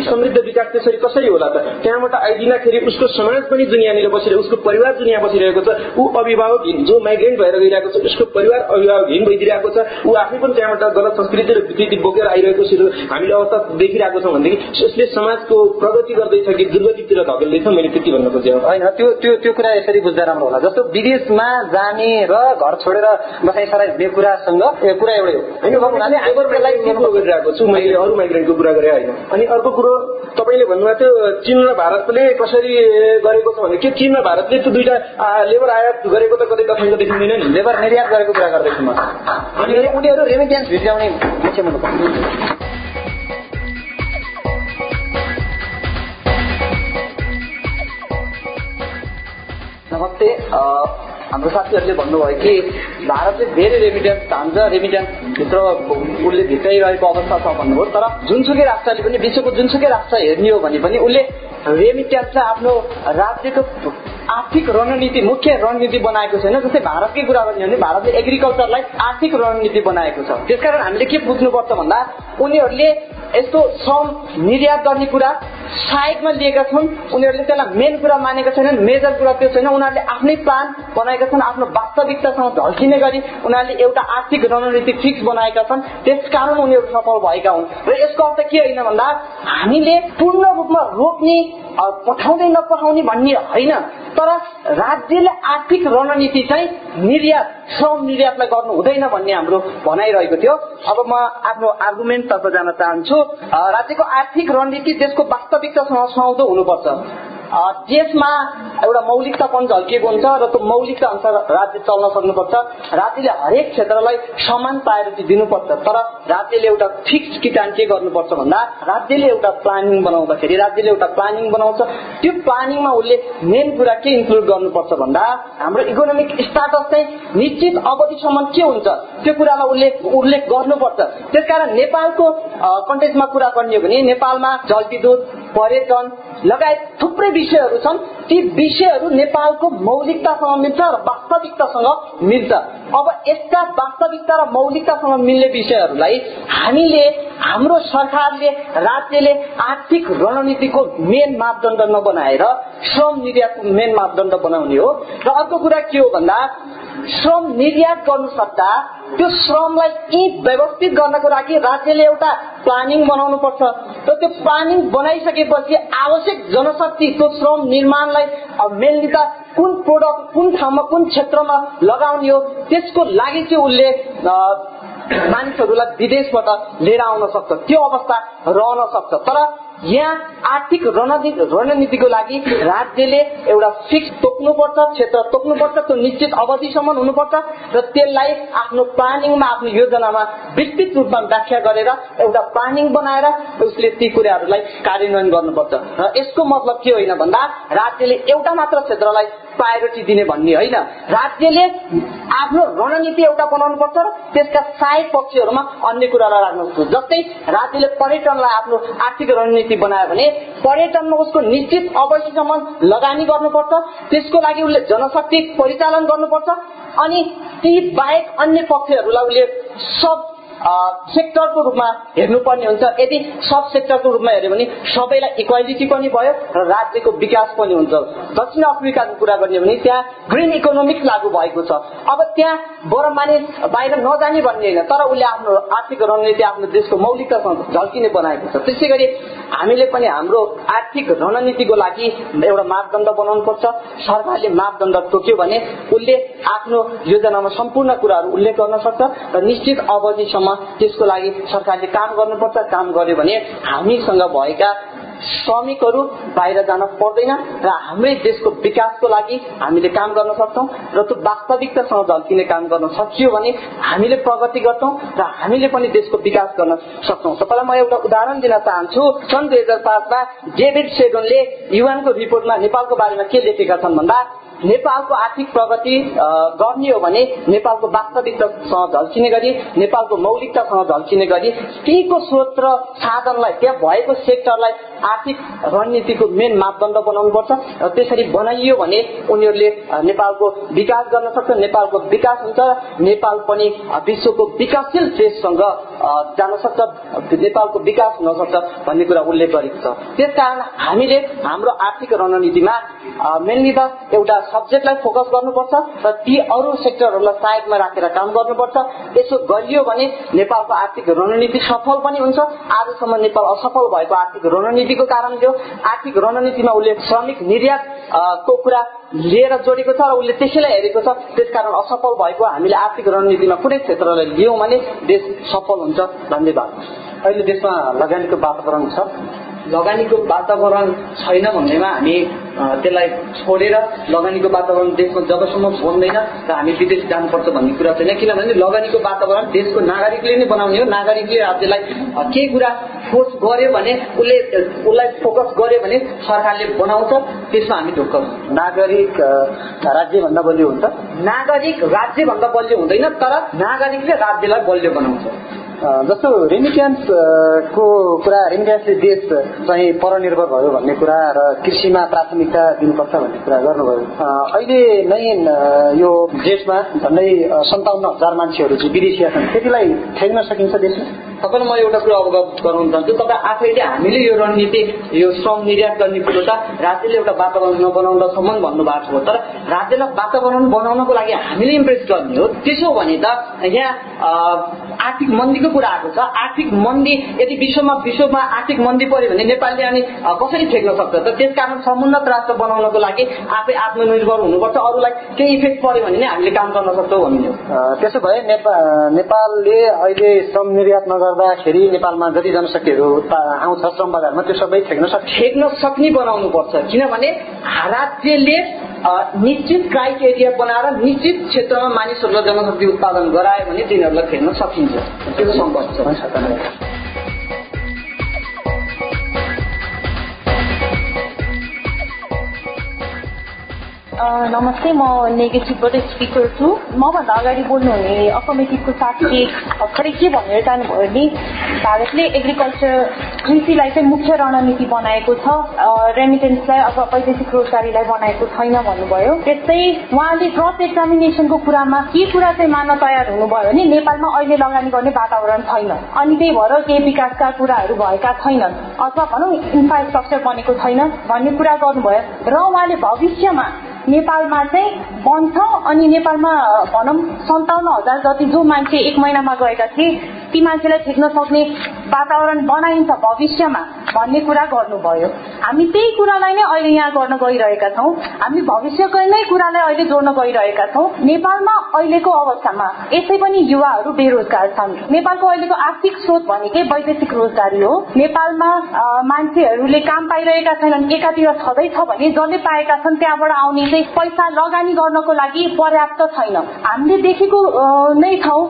समृद्ध विकास त्यसरी कसरी होला त? त्यहाँबाट आइदिँदाखेरि उसको समाज पनि दुनियाँनिर बसिरहेको उसको परिवार दुनियाँ बसिरहेको छ। ऊ अभिभावकहीन जो माइग्रेन्ट भएर गइरहेको छ उसको परिवार अभिभावकहीन भइदिरहेको छ। ऊ आफै पनि त्यहाँबाट गलत संस्कृति र विकृति बोकेर आइरहेको हामीले अवस्था देखिरहेको छौँ भनेदेखि यसले समाजको प्रगति गर्दैछ कि दुर्गतितिर धकेल्दैछ मैले त्यति भन्न खोजेँ होइन त्यो त्यो त्यो कुरा यसरी बुझ्दा राम्रो होला। जस्तो विदेशमा जाने र घर छोडेर बसाइ सराई हुने कुरासँग कुरा एउटै हो। गरिरहेको छु। मैले अरू माइग्रेन्टको कुरा गरेँ होइन। अनि अर्को कुरो तपाईँले भन्नुभएको थियो चीन र भारतले कसरी गरेको छ भने। के चीन र भारतले त्यो दुइटा लेबर आयात गरेको त कतै तथ्याङ्क देखिँदैन नि। लेबर निर्यात गरेको कुरा गर्दैछु म। अनि उनीहरू रेमिट्यान्स भित्राउने मुख्य नमस्ते हाम्रो साथीहरूले भन्नुभयो कि भारतले धेरै रेमिटेन्स हान्छ रेमिटेन्सभित्र उसले भित्राइरहेको अवस्था छ भन्नुभयो। तर जुनसुकै राष्ट्रले पनि विश्वको जुनसुकै राष्ट्र हेर्ने हो भने पनि उसले रेमिटेन्सलाई आफ्नो राज्यको आर्थिक रणनीति मुख्य रणनीति बनाएको छैन जस्तै भारतकै कुरा गर्ने भने भारतले एग्रिकल्चरलाई आर्थिक रणनीति बनाएको छ। त्यसकारण हामीले के बुझ्नुपर्छ भन्दा उनीहरूले यस्तो श्रम निर्यात गर्ने कुरा साइडमा लिएका छन् उनीहरूले त्यसलाई मेन कुरा मानेका छैनन् मेजर कुरा त्यो छैन उनीहरूले आफ्नै प्लान बनाएका छन् आफ्नो वास्तविकतासँग झल्किने गरी उनीहरूले एउटा आर्थिक रणनीति फिक्स बनाएका छन् त्यसकारण उनीहरू सफल भएका हुन्। र यसको अर्थ के होइन भन्दा हामीले पूर्ण रूपमा रोक्ने पठाउँदै नपठाउने भन्ने होइन तर राज्यले आर्थिक रणनीति चाहिँ निर्यात श्रम निर्यातलाई गर्नु हुँदैन भन्ने हाम्रो भनाइरहेको थियो। अब म आफ्नो आर्गुमेन्टतर्फ जान चाहन्छु। राज्यको आर्थिक रणनीति देशको वास्तविकतासँग सुहाउँदो हुनुपर्छ। देशमा एउटा मौलिकतापन झल्किएको हुन्छ र त्यो मौलिकता अनुसार राज्य चल्न सक्नुपर्छ। राज्यले हरेक क्षेत्रलाई समान प्रायोरिटी दिनुपर्छ। तर राज्यले एउटा फिक्स किटान के गर्नुपर्छ भन्दा राज्यले एउटा प्लानिङ बनाउँदाखेरि राज्यले एउटा प्लानिङ बनाउँछ। त्यो प्लानिङमा उसले मेन कुरा के इन्क्लुड गर्नुपर्छ भन्दा हाम्रो इकोनोमिक स्टाटस चाहिँ निश्चित अवधिसम्म के हुन्छ? त्यो कुरालाई उसले उल्लेख गर्नुपर्छ। त्यसकारण नेपालको कन्टेक्समा कुरा गर्ने हो भने नेपालमा जलविद्युत पर्यटन लगायत थुप्रै विषयहरू छन्। ती विषयहरू नेपालको मौलिकतासँग मिल्छ र वास्तविकतासँग मिल्छ। अब यस्ता वास्तविकता र मौलिकतासँग मिल्ने विषयहरूलाई हामीले हाम्रो सरकारले राज्यले आर्थिक रणनीतिको मेन मापदण्ड नबनाएर श्रम निर्यातको मेन मापदण्ड बनाउने हो। र अर्को कुरा के हो भन्दा श्रम निर्यात गर्नु सक्दा त्यो श्रमलाई यी व्यवस्थित गर्नको लागि राज्यले एउटा प्लानिङ बनाउनु पर्छ। र त्यो प्लानिङ बनाइसकेपछि आवश्यक जनशक्ति त्यो श्रम निर्माणलाई मेनली त कुन प्रोडक्ट कुन ठाउँमा कुन क्षेत्रमा लगाउने हो त्यसको लागि चाहिँ उसले मानिसहरूलाई विदेशबाट लिएर आउन सक्छ। त्यो अवस्था रहन सक्छ। तर यहाँ आर्थिक रणनीतिको लागि राज्यले एउटा फिक्स तोक्नुपर्छ क्षेत्र तोक्नुपर्छ त्यो निश्चित अवधिसम्म हुनुपर्छ र त्यसलाई आफ्नो प्लानिङमा आफ्नो योजनामा विस्तृत रूपमा व्याख्या गरेर एउटा प्लानिङ बनाएर उसले ती कुराहरूलाई कार्यान्वयन गर्नुपर्छ। र यसको मतलब के होइन भन्दा राज्यले एउटा मात्र क्षेत्रलाई प्रायोरिटी दिने भन्ने होइन। राज्यले आफ्नो रणनीति एउटा बनाउनु पर्छ र त्यसका सायद पक्षहरूमा अन्य कुरालाई राख्नु जस्तै राज्यले पर्यटनलाई आफ्नो आर्थिक बनायो भने पर्यटनमा उसको निश्चित अवधिसम्म लगानी गर्नुपर्छ त्यसको लागि उसले जनशक्ति परिचालन गर्नुपर्छ अनि ती बाहेक अन्य पक्षहरूलाई उसले सब सेक्टरको रूपमा हेर्नुपर्ने हुन्छ। यदि सब सेक्टरको रूपमा हेऱ्यो भने सबैलाई इक्वालिटी पनि भयो र राज्यको विकास पनि हुन्छ। दक्षिण अफ्रिकाको कुरा गर्ने भने त्यहाँ ग्रिन इकोनोमिक्स लागू भएको छ। अब त्यहाँ बर मानिस बाहिर नजाने भन्ने होइन तर उसले आफ्नो आर्थिक रणनीति आफ्नो देशको मौलिकतासँग झल्किने बनाएको छ। त्यसै गरी हामीले पनि हाम्रो आर्थिक रणनीतिको लागि एउटा मापदण्ड बनाउनु पर्छ। सरकारले मापदण्ड तोक्यो भने उसले आफ्नो योजनामा सम्पूर्ण कुराहरू उल्लेख गर्न सक्छ र निश्चित अवधिसम्म त्यसको लागि सरकारले काम गर्नुपर्छ। काम गर्यो भने हामीसँग भएका श्रमिकहरू बाहिर जान पर्दैन र हाम्रै देशको विकासको लागि हामीले काम गर्न सक्छौ र त्यो वास्तविकतासँग झल्किने काम गर्न सकियो भने हामीले प्रगति गर्छौँ र हामीले पनि देशको विकास गर्न सक्छौँ। तपाईँलाई म एउटा उदाहरण दिन चाहन्छु। सन् दुई हजार पाँचमा डेभिड सेगनले युवानको रिपोर्टमा नेपालको बारेमा के लेखेका छन् भन्दा नेपालको आर्थिक प्रगति गर्ने हो भने नेपालको वास्तविकतासँग झल्किने गरी नेपालको मौलिकतासँग झल्किने गरी त्यहीको स्रोत र साधनलाई त्यहाँ भएको सेक्टरलाई आर्थिक रणनीतिको मेन मापदण्ड बनाउनुपर्छ र त्यसरी बनाइयो भने उनीहरूले नेपालको विकास गर्न सक्छ नेपालको विकास हुन्छ नेपाल पनि विश्वको विकासशील देशसँग जान सक्छ नेपालको विकास हुन सक्छ भन्ने कुरा उल्लेख गरेको छ। त्यसकारण हामीले हाम्रो आर्थिक रणनीतिमा मेनली त एउटा सब्जेक्टलाई फोकस गर्नुपर्छ र ती अरू सेक्टरहरूलाई साइडमा राखेर काम गर्नुपर्छ। यसो गरियो भने नेपालको आर्थिक रणनीति सफल पनि हुन्छ। आजसम्म नेपाल असफल भएको आर्थिक रणनीतिको कारणले हो आर्थिक रणनीतिमा उसले श्रमिक निर्यातको कुरा लिएर जोडेको छ र उसले त्यसैलाई हेरेको छ त्यसकारण असफल भएको हामीले आर्थिक रणनीतिमा कुनै क्षेत्रलाई लियौँ भने देश सफल हुन्छ। धन्यवाद। अहिले देशमा लगानीको वातावरण छ। लगानीको वातावरण छैन भन्नेमा हामी त्यसलाई छोडेर लगानीको वातावरण देशमा जबसम्म बन्दैन र हामी विदेश जानुपर्छ भन्ने कुरा छैन। किनभने लगानीको वातावरण देशको नागरिकले नै बनाउने हो। नागरिकले राज्यलाई केही कुरा फोर्स गर्यो भने उसले उसलाई फोकस गर्यो भने सरकारले बनाउँछ त्यसमा हामी ढुक्क नागरिक राज्यभन्दा बलियो हुन्छ? नागरिक राज्यभन्दा बलियो हुँदैन तर नागरिकले राज्यलाई बलियो बनाउँछ। जस्तो रेमिट्यान्सको कुरा रेमिट्यान्सले देश चाहिँ परनिर्भर भयो भन्ने कुरा र कृषिमा प्राथमिकता दिनुपर्छ भन्ने कुरा गर्नुभयो। अहिले नै यो देशमा झन्डै सन्ताउन्न हजार मान्छेहरू चाहिँ विदेशिया छन् त्यतिलाई ठेक्न सकिन्छ देशमा? तपाईँलाई म एउटा कुरा अवगत गराउन चाहन्छु। तपाईँ आफैले हामीले यो रणनीति यो श्रम निर्यात गर्ने कुरो त राज्यले एउटा वातावरण नबनाउँदासम्म भन्नुभएको छ। तर राज्यलाई वातावरण बनाउनको लागि हामीले इम्प्रेस गर्ने हो। त्यसो भने त यहाँ आर्थिक मन्दीको कुरा आएको छ। आर्थिक मन्दी यदि विश्वमा विश्वमा आर्थिक मन्दी पर्यो भने नेपालले अनि कसरी ठेक्न सक्छ? त त्यसकारण समुन्नत राष्ट्र बनाउनको लागि आफै आत्मनिर्भर हुनुपर्छ। अरूलाई केही इफेक्ट पर्यो भने नै हामीले काम गर्न सक्छौँ भन्ने त्यसो भए नेपालले अहिले श्रम निर्यात नगर्दाखेरि नेपालमा जति जनशक्तिहरू आउँछ श्रम बजारमा त्यो सबै ठेक्न सक्छ ठेक्न सक्ने बनाउनु पर्छ किनभने राज्यले निश्चित क्राइटेरिया बनाएर निश्चित क्षेत्रमा मानिसहरूलाई जनशक्ति उत्पादन गरायो भने तिनीहरूलाई फेर्न सकिन्छ। त्यो सम्भव छ। नमस्ते म नेगेटिभबाट स्पिकर छु। मभन्दा अगाडि बोल्नुहुने अफर्मेटिभको साथी भर्खरै के भनेर जानुभयो भने भारतले एग्रिकल्चर कृषिलाई चाहिँ मुख्य रणनीति बनाएको छ रेमिटेन्सलाई अब वैदेशिक रोजगारीलाई बनाएको छैन भन्नुभयो। त्यस्तै उहाँले क्रस एक्जामिनेसनको कुरामा के कुरा चाहिँ मान्न तयार हुनुभयो भने नेपालमा अहिले लगानी गर्ने वातावरण छैन। अनि त्यही भएर केही विकासका कुराहरू भएका छैनन्। अथवा भनौँ इन्फ्रास्ट्रक्चर बनेको छैन भन्ने कुरा गर्नुभयो। र उहाँले भविष्यमा नेपालमा चाहिँ बन्छ अनि नेपालमा भनौँ सन्ताउन्न हजार जति जो मान्छे एक महिनामा गएका थिए ती मान्छेलाई ठेक्न सक्ने वातावरण बनाइन्छ भविष्यमा भन्ने कुरा गर्नुभयो। हामी त्यही कुरालाई नै अहिले यहाँ गर्न गइरहेका छौँ। हामी भविष्यको नै कुरालाई अहिले जोड्न गइरहेका छौँ। नेपालमा अहिलेको अवस्थामा यसै पनि युवाहरू बेरोजगार छन्। नेपालको अहिलेको आर्थिक स्रोत भनेकै वैदेशिक रोजगारी हो। नेपालमा मान्छेहरूले काम पाइरहेका छैनन् एकातिर छँदैछ भने जसले पाएका छन् त्यहाँबाट आउने चाहिँ पैसा लगानी गर्नको लागि पर्याप्त छैन। हामीले देखेको नै छौँ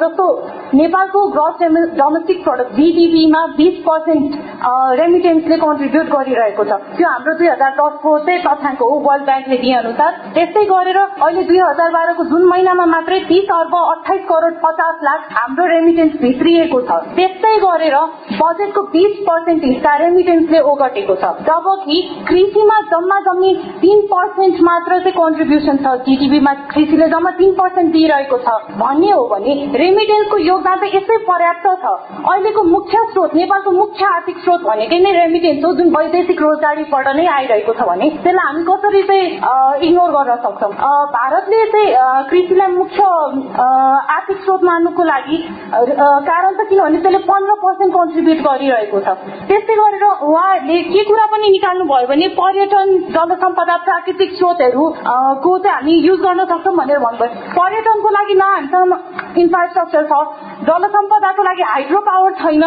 जस्तो नेपालको ग्रस डोमेस्टिक प्रडक्ट जिडिपीमा बिस पर्सेन्ट रेमिटेन्सले कन्ट्रिब्युट गरिरहेको छ। त्यो हाम्रो दुई हजार दसको चाहिँ तथ्याङ्क हो वर्ल्ड ब्याङ्कले दिए अनुसार त्यस्तै गरेर अहिले दुई हजार बाह्रको जुन महिनामा मात्रै तिस अर्ब अठाइस करोड पचास लाख हाम्रो रेमिटेन्स भित्रिएको छ। त्यस्तै गरेर बजेटको बिस पर्सेन्ट हिस्सा रेमिटेन्सले ओगटेको छ। जबकि कृषिमा जम्मा जम्मी तीन पर्सेन्ट मात्र चाहिँ कन्ट्रिब्युसन छ। जिडिपीमा कृषिले जम्मा तीन पर्सेन्ट दिइरहेको छ। भन्ने हो भने रेमिटेन्सको योगदान चाहिँ यसै पर्याप्त छ। अहिलेको मुख्य स्रोत नेपालको मुख्य आर्थिक स्रोत भनेकै नै रेमिटेन्स हो जुन वैदेशिक रोजगारीबाट नै आइरहेको छ भने। त्यसलाई हामी कसरी चाहिँ इग्नोर गर्न सक्छौँ? भारतले चाहिँ कृषिलाई मुख्य आर्थिक स्रोत मान्नुको लागि कारण त किनभने त्यसले पन्ध्र पर्सेन्ट कन्ट्रिब्युट गरिरहेको छ। त्यस्तै गरेर उहाँहरूले के कुरा पनि निकाल्नु भयो भने पर्यटन जलसम्पदा प्राकृतिक स्रोतहरू को चाहिँ हामी युज गर्न सक्छौँ भनेर भन्नुभयो। पर्यटनको लागि न हामीसँग इन्फ्रास्ट्रक्चर छ। जलसम्पदाको लागि हाइड्रो पावर छैन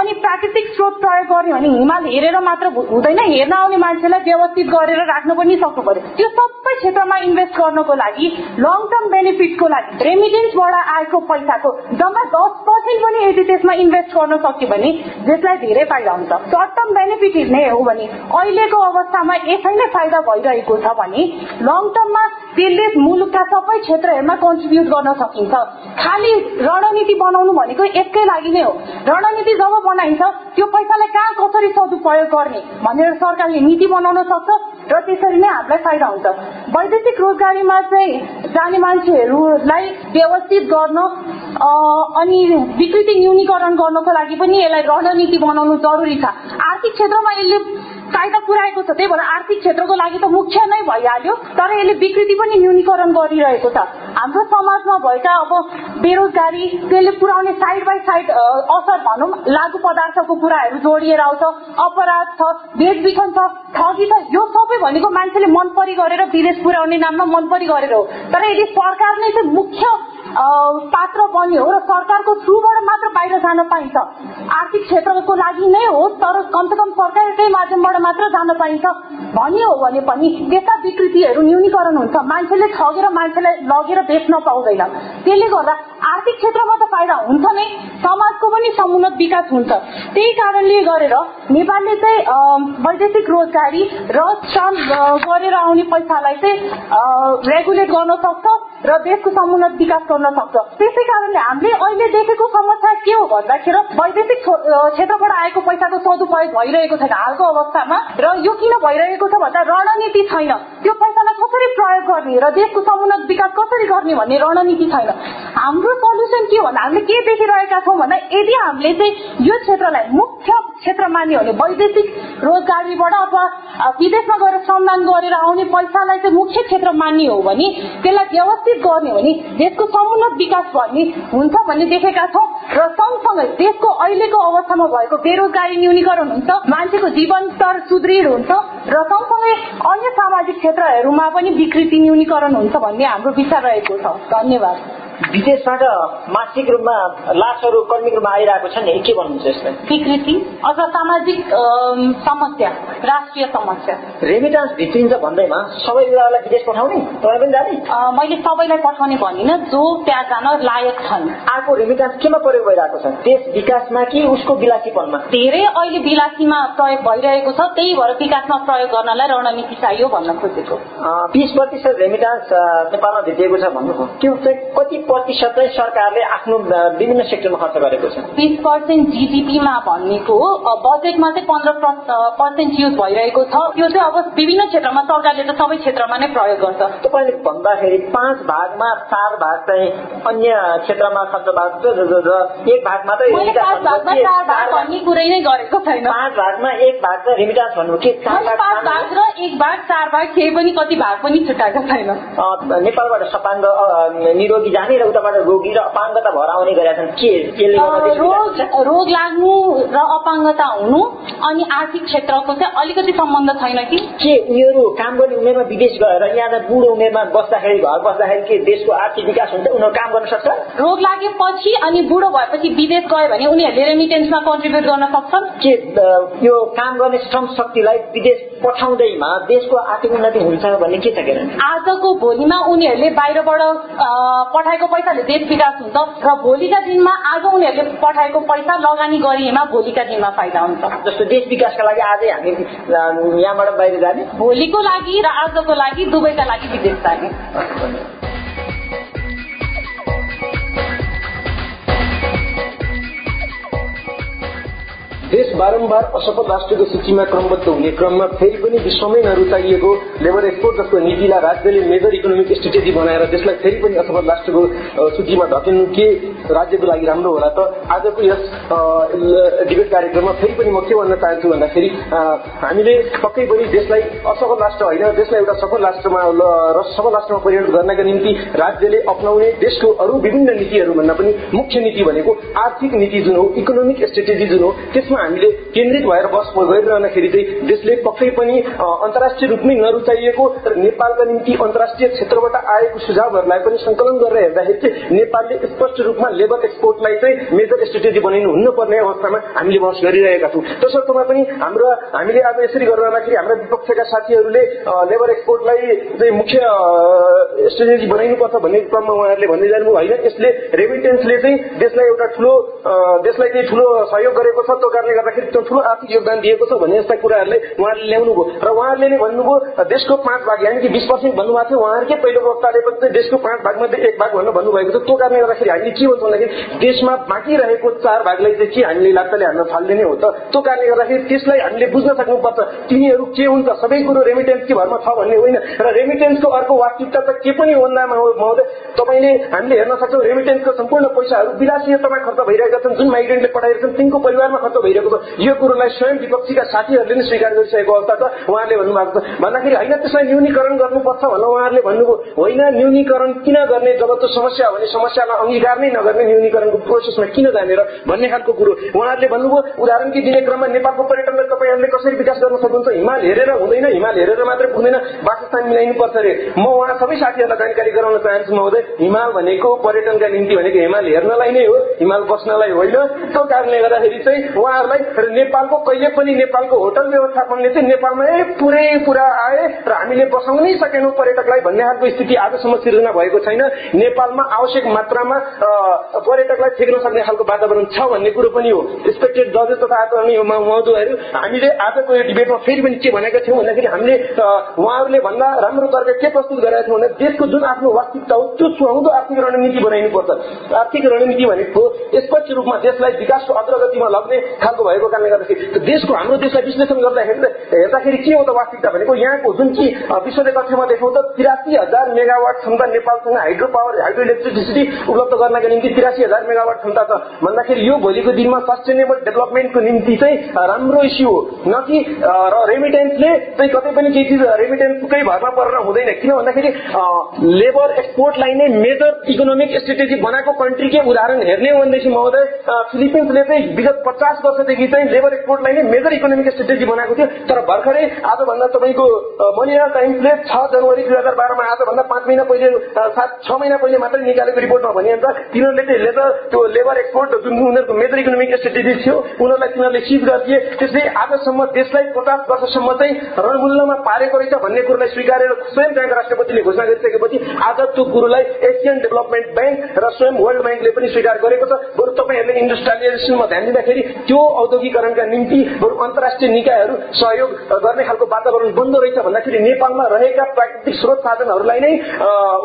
अनि प्राकृतिक स्रोत प्रयोग गर्यो भने हिमाल हेरेर मात्र हुँदैन हेर्न आउने मान्छेलाई व्यवस्थित गरेर राख्न पनि सक्नु पर्यो त्यो सबै क्षेत्रमा इन्भेस्ट गर्नको लागि लङ टर्म बेनिफिटको लागि रेमिटेन्सबाट आएको पैसाको जम्मा दस पर्सेन्ट पनि यदि त्यसमा इन्भेस्ट गर्न सक्यो भने त्यसलाई धेरै फाइदा हुन्छ। सर्ट टर्म बेनिफिट नै हो भने अहिलेको अवस्थामा यसै नै फाइदा भइरहेको छ भने लङ टर्ममा त्यसले मुलुकका सबै क्षेत्रहरूमा कन्ट्रिब्युट गर्न सकिन्छ। खालि रणनीति बनाउनु भनेको यसकै लागि नै हो। रणनीति जब बनाइन्छ त्यो पैसालाई कहाँ कसरी सदुपयोग गर्ने भनेर सरकारले नीति बनाउन सक्छ र त्यसरी नै हामीलाई फाइदा हुन्छ। वैदेशिक रोजगारीमा चाहिँ जाने मान्छेहरूलाई व्यवस्थित गर्न अनि विकृति न्यूनीकरण गर्नको लागि पनि यसलाई रणनीति बनाउनु जरुरी छ। आर्थिक क्षेत्रमा यसले फाइदा पुऱ्याएको छ। त्यही भएर आर्थिक क्षेत्रको लागि त मुख्य नै भइहाल्यो तर यसले विकृति पनि न्यूनीकरण गरिरहेको छ। हाम्रो समाजमा भएका अब बेरोजगारी त्यसले पुर्याउने साइड बाई साइड असर भनौँ लागु पदार्थको कुराहरू जोडिएर आउँछ अपराध छ बेचबिखन छ ठगी छ यो सबै भनेको मान्छेले मन परी गरेर विदेश पुर्याउने नाममा मन परी गरेर हो। तर यदि सरकारले चाहिँ मुख्य पात्र बन्यो र सरकारको थ्रुबाट मात्र बाहिर जान पाइन्छ। आर्थिक क्षेत्रको लागि नै हो तर कमसे कम सरकारकै माध्यमबाट मात्र जान पाइन्छ। भन्ने हो भने पनि त्यस्ता विकृतिहरू न्यूनीकरण हुन्छ। मान्छेले ठगेर मान्छेलाई लगेर बेच्न पाउँदैन। त्यसले गर्दा आर्थिक क्षेत्रमा त फाइदा हुन्छ नै समाजको पनि समुन्नत विकास हुन्छ। त्यही कारणले गरेर नेपालले चाहिँ वैदेशिक रोजगारी र श्रम गरेर आउने पैसालाई चाहिँ रेगुलेट गर्न सक्छ। र देशको समुन्नत विकास गर्न सक्छ। त्यसै कारणले हामीले अहिले देखेको समस्या के हो भन्दाखेरि वैदेशिक क्षेत्रबाट आएको पैसाको सदुपयोग भइरहेको छैन हालको अवस्थामा र यो किन भइरहेको छ भन्दा रणनीति छैन। त्यो पैसालाई कसरी प्रयोग गर्ने र देशको समुन्नत विकास कसरी गर्ने भन्ने रणनीति छैन। हाम्रो सल्युसन के हो भन्दा हामीले के देखिरहेका छौँ भन्दा यदि हामीले चाहिँ यो क्षेत्रलाई मुख्य क्षेत्र भने वैदेशिक रोजगारीबाट अथवा विदेशमा गएर श्रमदान गरेर आउने पैसालाई चाहिँ मुख्य क्षेत्र मान्ने हो भने त्यसलाई व्यवस्थित गर्ने हो भने देशको समुन्नत विकास भन्ने हुन्छ भन्ने देखेका छौँ र सँगसँगै देशको अहिलेको अवस्थामा भएको बेरोजगारी न्यूनीकरण हुन्छ मान्छेको जीवन स्तर सुदृढ हुन्छ र सँगसँगै अन्य सामाजिक क्षेत्रहरूमा पनि विकृति न्यूनीकरण हुन्छ भन्ने हाम्रो विचार रहेको छ। धन्यवाद। विदेशबाट मासिक रूपमा लासहरू कर्मिक रूपमा आइरहेको छ नि के भन्नुहुन्छ यसलाई? विकृति अथवा सामाजिक समस्या राष्ट्रिय समस्या। रेमिटान्स भित्रिन्छ भन्दैमा सबै युवालाई विदेश पठाउने? तपाईँ पनि जाने? मैले सबैलाई पठाउने भनिनँ जो त्यहाँ जान लायक छन्। अर्को रेमिटान्स केमा प्रयोग भइरहेको छ? देश विकासमा कि उसको विलासीपनमा? धेरै अहिले विलासीमा प्रयोग भइरहेको छ त्यही भएर विकासमा प्रयोग गर्नलाई रणनीति चाहियो भन्न खोजेको। बिस प्रतिशत रेमिटान्स नेपालमा भित्रिएको छ भन्नुभयो। त्यो चाहिँ कति प्रतिशत चाहिँ सरकारले आफ्नो विभिन्न सेक्टरमा खर्च गरेको छ। बिस पर्सेन्ट जिडिपीमा भनेको बजेटमा चाहिँ पन्ध्र पर्सेन्ट युज भइरहेको छ। त्यो चाहिँ अब विभिन्न क्षेत्रमा सरकारले त सबै क्षेत्रमा नै प्रयोग गर्छ। तपाईँले भन्दाखेरि पाँच भागमा चार भाग चाहिँ अन्य क्षेत्रमा खर्च भएको छ। एक भाग मात्रै भन्ने कुरै नै गरेको छैन। पाँच भागमा एक भाग चाहिँ रेमिटान्स भन्नु के पाँच भाग र एक भाग चार भाग केही पनि कति भाग पनि छुट्याएको छैन। नेपालबाट सपाङ्ग निरोगी जाने र उताबाट रोगी र अपाङ्गता भएर आउने गरेका छन्। के रोग रोग लाग्नु र अपाङ्गता हुनु अनि आर्थिक क्षेत्रको चाहिँ अलिकति सम्बन्ध छैन कि? के उनीहरू काम गर्ने उमेरमा विदेश गएर यहाँ बुढो उमेरमा बस्दाखेरि घर बस्दाखेरि के देशको आर्थिक विकास हुन्छ उनीहरू काम गर्न सक्छ? रोग लागेपछि अनि बुढो भएपछि विदेश गयो भने उनीहरूले रेमिटेन्समा कन्ट्रिब्युट गर्न सक्छन्? के यो काम गर्ने श्रम शक्तिलाई विदेश पठाउँदैमा देशको आर्थिक उन्नति हुन्छ भन्ने के छ के? आजको भोलिमा उनीहरूले बाहिरबाट पठाएको पैसाले देश विकास हुन्छ र भोलिका दिनमा आज उनीहरूले पठाएको पैसा लगानी गरिएमा भोलिका दिनमा फाइदा हुन्छ। जस्तो देश विकासका लागि आजै हामी यहाँबाट बाहिर जाने। भोलिको लागि र आजको लागि दुवैका लागि विदेश जाने। देश बारम्बार असफल राष्ट्रको सूचीमा क्रमबद्ध हुने क्रममा फेरि पनि विश्वमै नरुचाइएको लेबर एक्सपोर्ट जस्तो नीतिलाई राज्यले मेजर इकोनोमिक स्ट्रेटेजी बनाएर त्यसलाई फेरि पनि असफल राष्ट्रको सूचीमा ढकेल्नु के राज्यको लागि राम्रो होला त आजको यस डिबेट कार्यक्रममा फेरि पनि म के भन्न चाहन्छु भन्दाखेरि हामीले पक्कै पनि देशलाई असफल राष्ट्र होइन देशलाई एउटा सफल राष्ट्रमा सफल राष्ट्रमा परिणत गर्नका निम्ति राज्यले अप्नाउने देशको अरू विभिन्न नीतिहरूभन्दा पनि मुख्य नीति भनेको आर्थिक नीति जुन हो इकोनोमिक स्ट्रेटेजी जुन हो त्यसमा हामीले केन्द्रित भएर बस गरिरहँदाखेरि चाहिँ देशले पक्कै पनि अन्तर्राष्ट्रिय रूपमै नरुचाइएको र नेपालका निम्ति अन्तर्राष्ट्रिय क्षेत्रबाट आएको सुझावहरूलाई पनि संकलन गरेर हेर्दाखेरि चाहिँ नेपालले स्पष्ट रूपमा लेबर एक्सपोर्टलाई चाहिँ मेजर स्ट्रेटेजी बनाइनु हुनुपर्ने अवस्थामा हामीले बहस गरिरहेका छौँ। तसर्थमा पनि हाम्रो हामीले आज यसरी गरिरहँदाखेरि हाम्रा विपक्षका साथीहरूले लेबर एक्सपोर्टलाई चाहिँ मुख्य स्ट्रेटेजी बनाइनुपर्छ भन्ने क्रममा उहाँहरूले भन्दै जानुभयो होइन? यसले रेमिटेन्सले चाहिँ देशलाई एउटा ठुलो देशलाई चाहिँ ठुलो सहयोग गरेको छ त्यो कारणले गर्दाखेरि त्यो ठुलो आर्थिक योगदान दिएको छ भन्ने यस्ता कुराहरूलाई उहाँहरूले ल्याउनुभयो। र उहाँहरूले नै भन्नुभयो देशको पाँच भाग यानि कि बिस पर्सेन्ट भन्नुभएको थियो। उहाँहरूकै पहिलो वक्ताले पनि देशको पाँच भागमध्ये एक भाग भनेर भन्नुभएको छ त्यो कारणले गर्दाखेरि हामीले के भन्छौँ भन्दाखेरि देशमा बाँकी रहेको चार भागलाई चाहिँ के हामीले लात्ताले हान्न फालिदिने हो त। त्यो कारणले गर्दाखेरि त्यसलाई हामीले बुझ्न सक्नुपर्छ। तिनीहरू के हुन्छ सबै कुरो रेमिटेन्सकै भरमा छ भन्ने होइन। र रेमिटेन्सको अर्को वास्तविकता त के पनि भन्दा महोदय तपाईँले हामीले हेर्न सक्छौँ रेमिटेन्सको सम्पूर्ण पैसाहरू विलासीयतामा खर्च भइरहेका छन्। जुन माइग्रेन्टले पठाइरहेका छन् तिनको परिवारमा खर्च भइरहेको यो कुरोलाई स्वयं विपक्षीका साथीहरूले नै स्वीकार गरिसकेको अवस्था छ। उहाँहरूले भन्नुभएको छ। भन्दाखेरि होइन त्यसलाई न्यूनीकरण गर्नुपर्छ भनेर उहाँहरूले भन्नुभयो। होइन न्यूनीकरण किन गर्ने जब त्यो समस्या हो भने समस्यालाई अंगीकार नै नगर्ने न्यूनीकरणको प्रोसेसमा किन जाने र भन्ने खालको कुरो। उहाँहरूले भन्नुभयो उदाहरण कि दिने क्रममा नेपालको पर्यटनलाई तपाईँहरूले कसरी विकास गर्न सक्नुहुन्छ? हिमाल हेरेर हुँदैन। हिमाल हेरेर मात्रै पुग्दैन। वासस्थान मिलाइनु पर्छ अरे। म उहाँ सबै साथीहरूलाई जानकारी गराउन चाहन्छु महोदय। हिमाल भनेको पर्यटनका निम्ति भनेको हिमाल हेर्नलाई नै हो। हिमाल बस्नलाई होइन। त्यो कारणले गर्दाखेरि चाहिँ उहाँहरूलाई र नेपालको कहिले पनि नेपालको होटल व्यवस्थापनले चाहिँ नेपालमा पुरै पुरा आए र हामीले बसाउनै सकेनौँ पर्यटकलाई भन्ने खालको स्थिति आजसम्म सिर्जना भएको छैन। नेपालमा आवश्यक मात्रामा पर्यटकलाई फेक्न सक्ने खालको वातावरण छ भन्ने कुरो पनि हो। रेस्पेक्टेड जजेस तथा आदरणीय महोदयहरू हामीले आजको यो डिबेटमा फेरि पनि के भनेका थियौँ भन्दाखेरि हामीले उहाँहरूले भन्दा राम्रो तर्क के प्रस्तुत गरेका थियौँ भन्दा देशको जुन आफ्नो वास्तविकता हो त्यो सुहाउँदो आर्थिक रणनीति बनाइनुपर्छ। आर्थिक रणनीति भनेको स्पष्ट रूपमा देशलाई विकासको अग्रगतिमा लग्ने खालको भएको कारणले गर्दाखेरि देशको हाम्रो देशलाई विश्लेषण गर्दाखेरि हेर्दाखेरि के हो त वास्तविकता भनेको यहाँको जुन कि विश्वले तथ्यमा देखाउँ त तिरासी हजार मेगावाट क्षमता नेपालसँग हाइड्रो पावर हाइड्रो इलेक्ट्रिसिटी उपलब्ध गर्नका निम्ति तिरासी हजार मेगावाट क्षमता छ। भन्दाखेरि यो भोलिको दिनमा सस्टेनेबल डेभलपमेन्टको निम्ति चाहिँ राम्रो इस्यु हो। न कि रेमिटेन्सले चाहिँ कतै पनि केही चिज रेमिटेन्सकै भरमा पर्न हुँदैन। किन भन्दाखेरि लेबर एक्सपोर्टलाई नै मेजर इकोनोमिक स्ट्रेटेजी बनाएको कन्ट्रीकै उदाहरण हेर्ने हो भनेदेखि महोदय फिलिपिन्सले चाहिँ विगत पचास वर्षदेखि चाहिँ लेबर एक्सपोर्टलाई नै मेजर इकोनोमिक स्ट्रेटेजी बनाएको थियो। तर भर्खरै आजभन्दा तपाईँको मनिया टाइम्सले छ जनवरी दुई हजार बाह्रमा आजभन्दा पाँच महिना पहिले सात छ महिना पहिले मात्रै निकालेको रिपोर्टमा भने तिनीहरूले चाहिँ लेबर त्यो लेबर एक्सपोर्ट जुन उनीहरूको मेजर इकोनोमिक स्ट्रेटेजी थियो उनीहरूलाई तिनीहरूले सिज गरिदिए। त्यसले आजसम्म देशलाई पचास वर्षसम्म चाहिँ रणमूल्यमा पारेको रहेछ भन्ने कुरोलाई स्वीकारेर स्वयं त्यहाँका राष्ट्रपतिले घोषणा गरिसकेपछि आज त्यो कुरोलाई एसियन डेभलपमेन्ट ब्याङ्क र स्वयं वर्ल्ड ब्याङ्कले पनि स्वीकार गरेको छ। बरु तपाईँहरूले इन्डस्ट्रियलाइजेसनमा ध्यान दिँदाखेरि त्यो औद्योगिकरणका निम्ति बरु अन्तर्राष्ट्रिय निकायहरू सहयोग गर्ने खालको वातावरण बन्द रहेछ भन्दाखेरि नेपालमा रहेका प्राकृतिक स्रोत साधनहरूलाई नै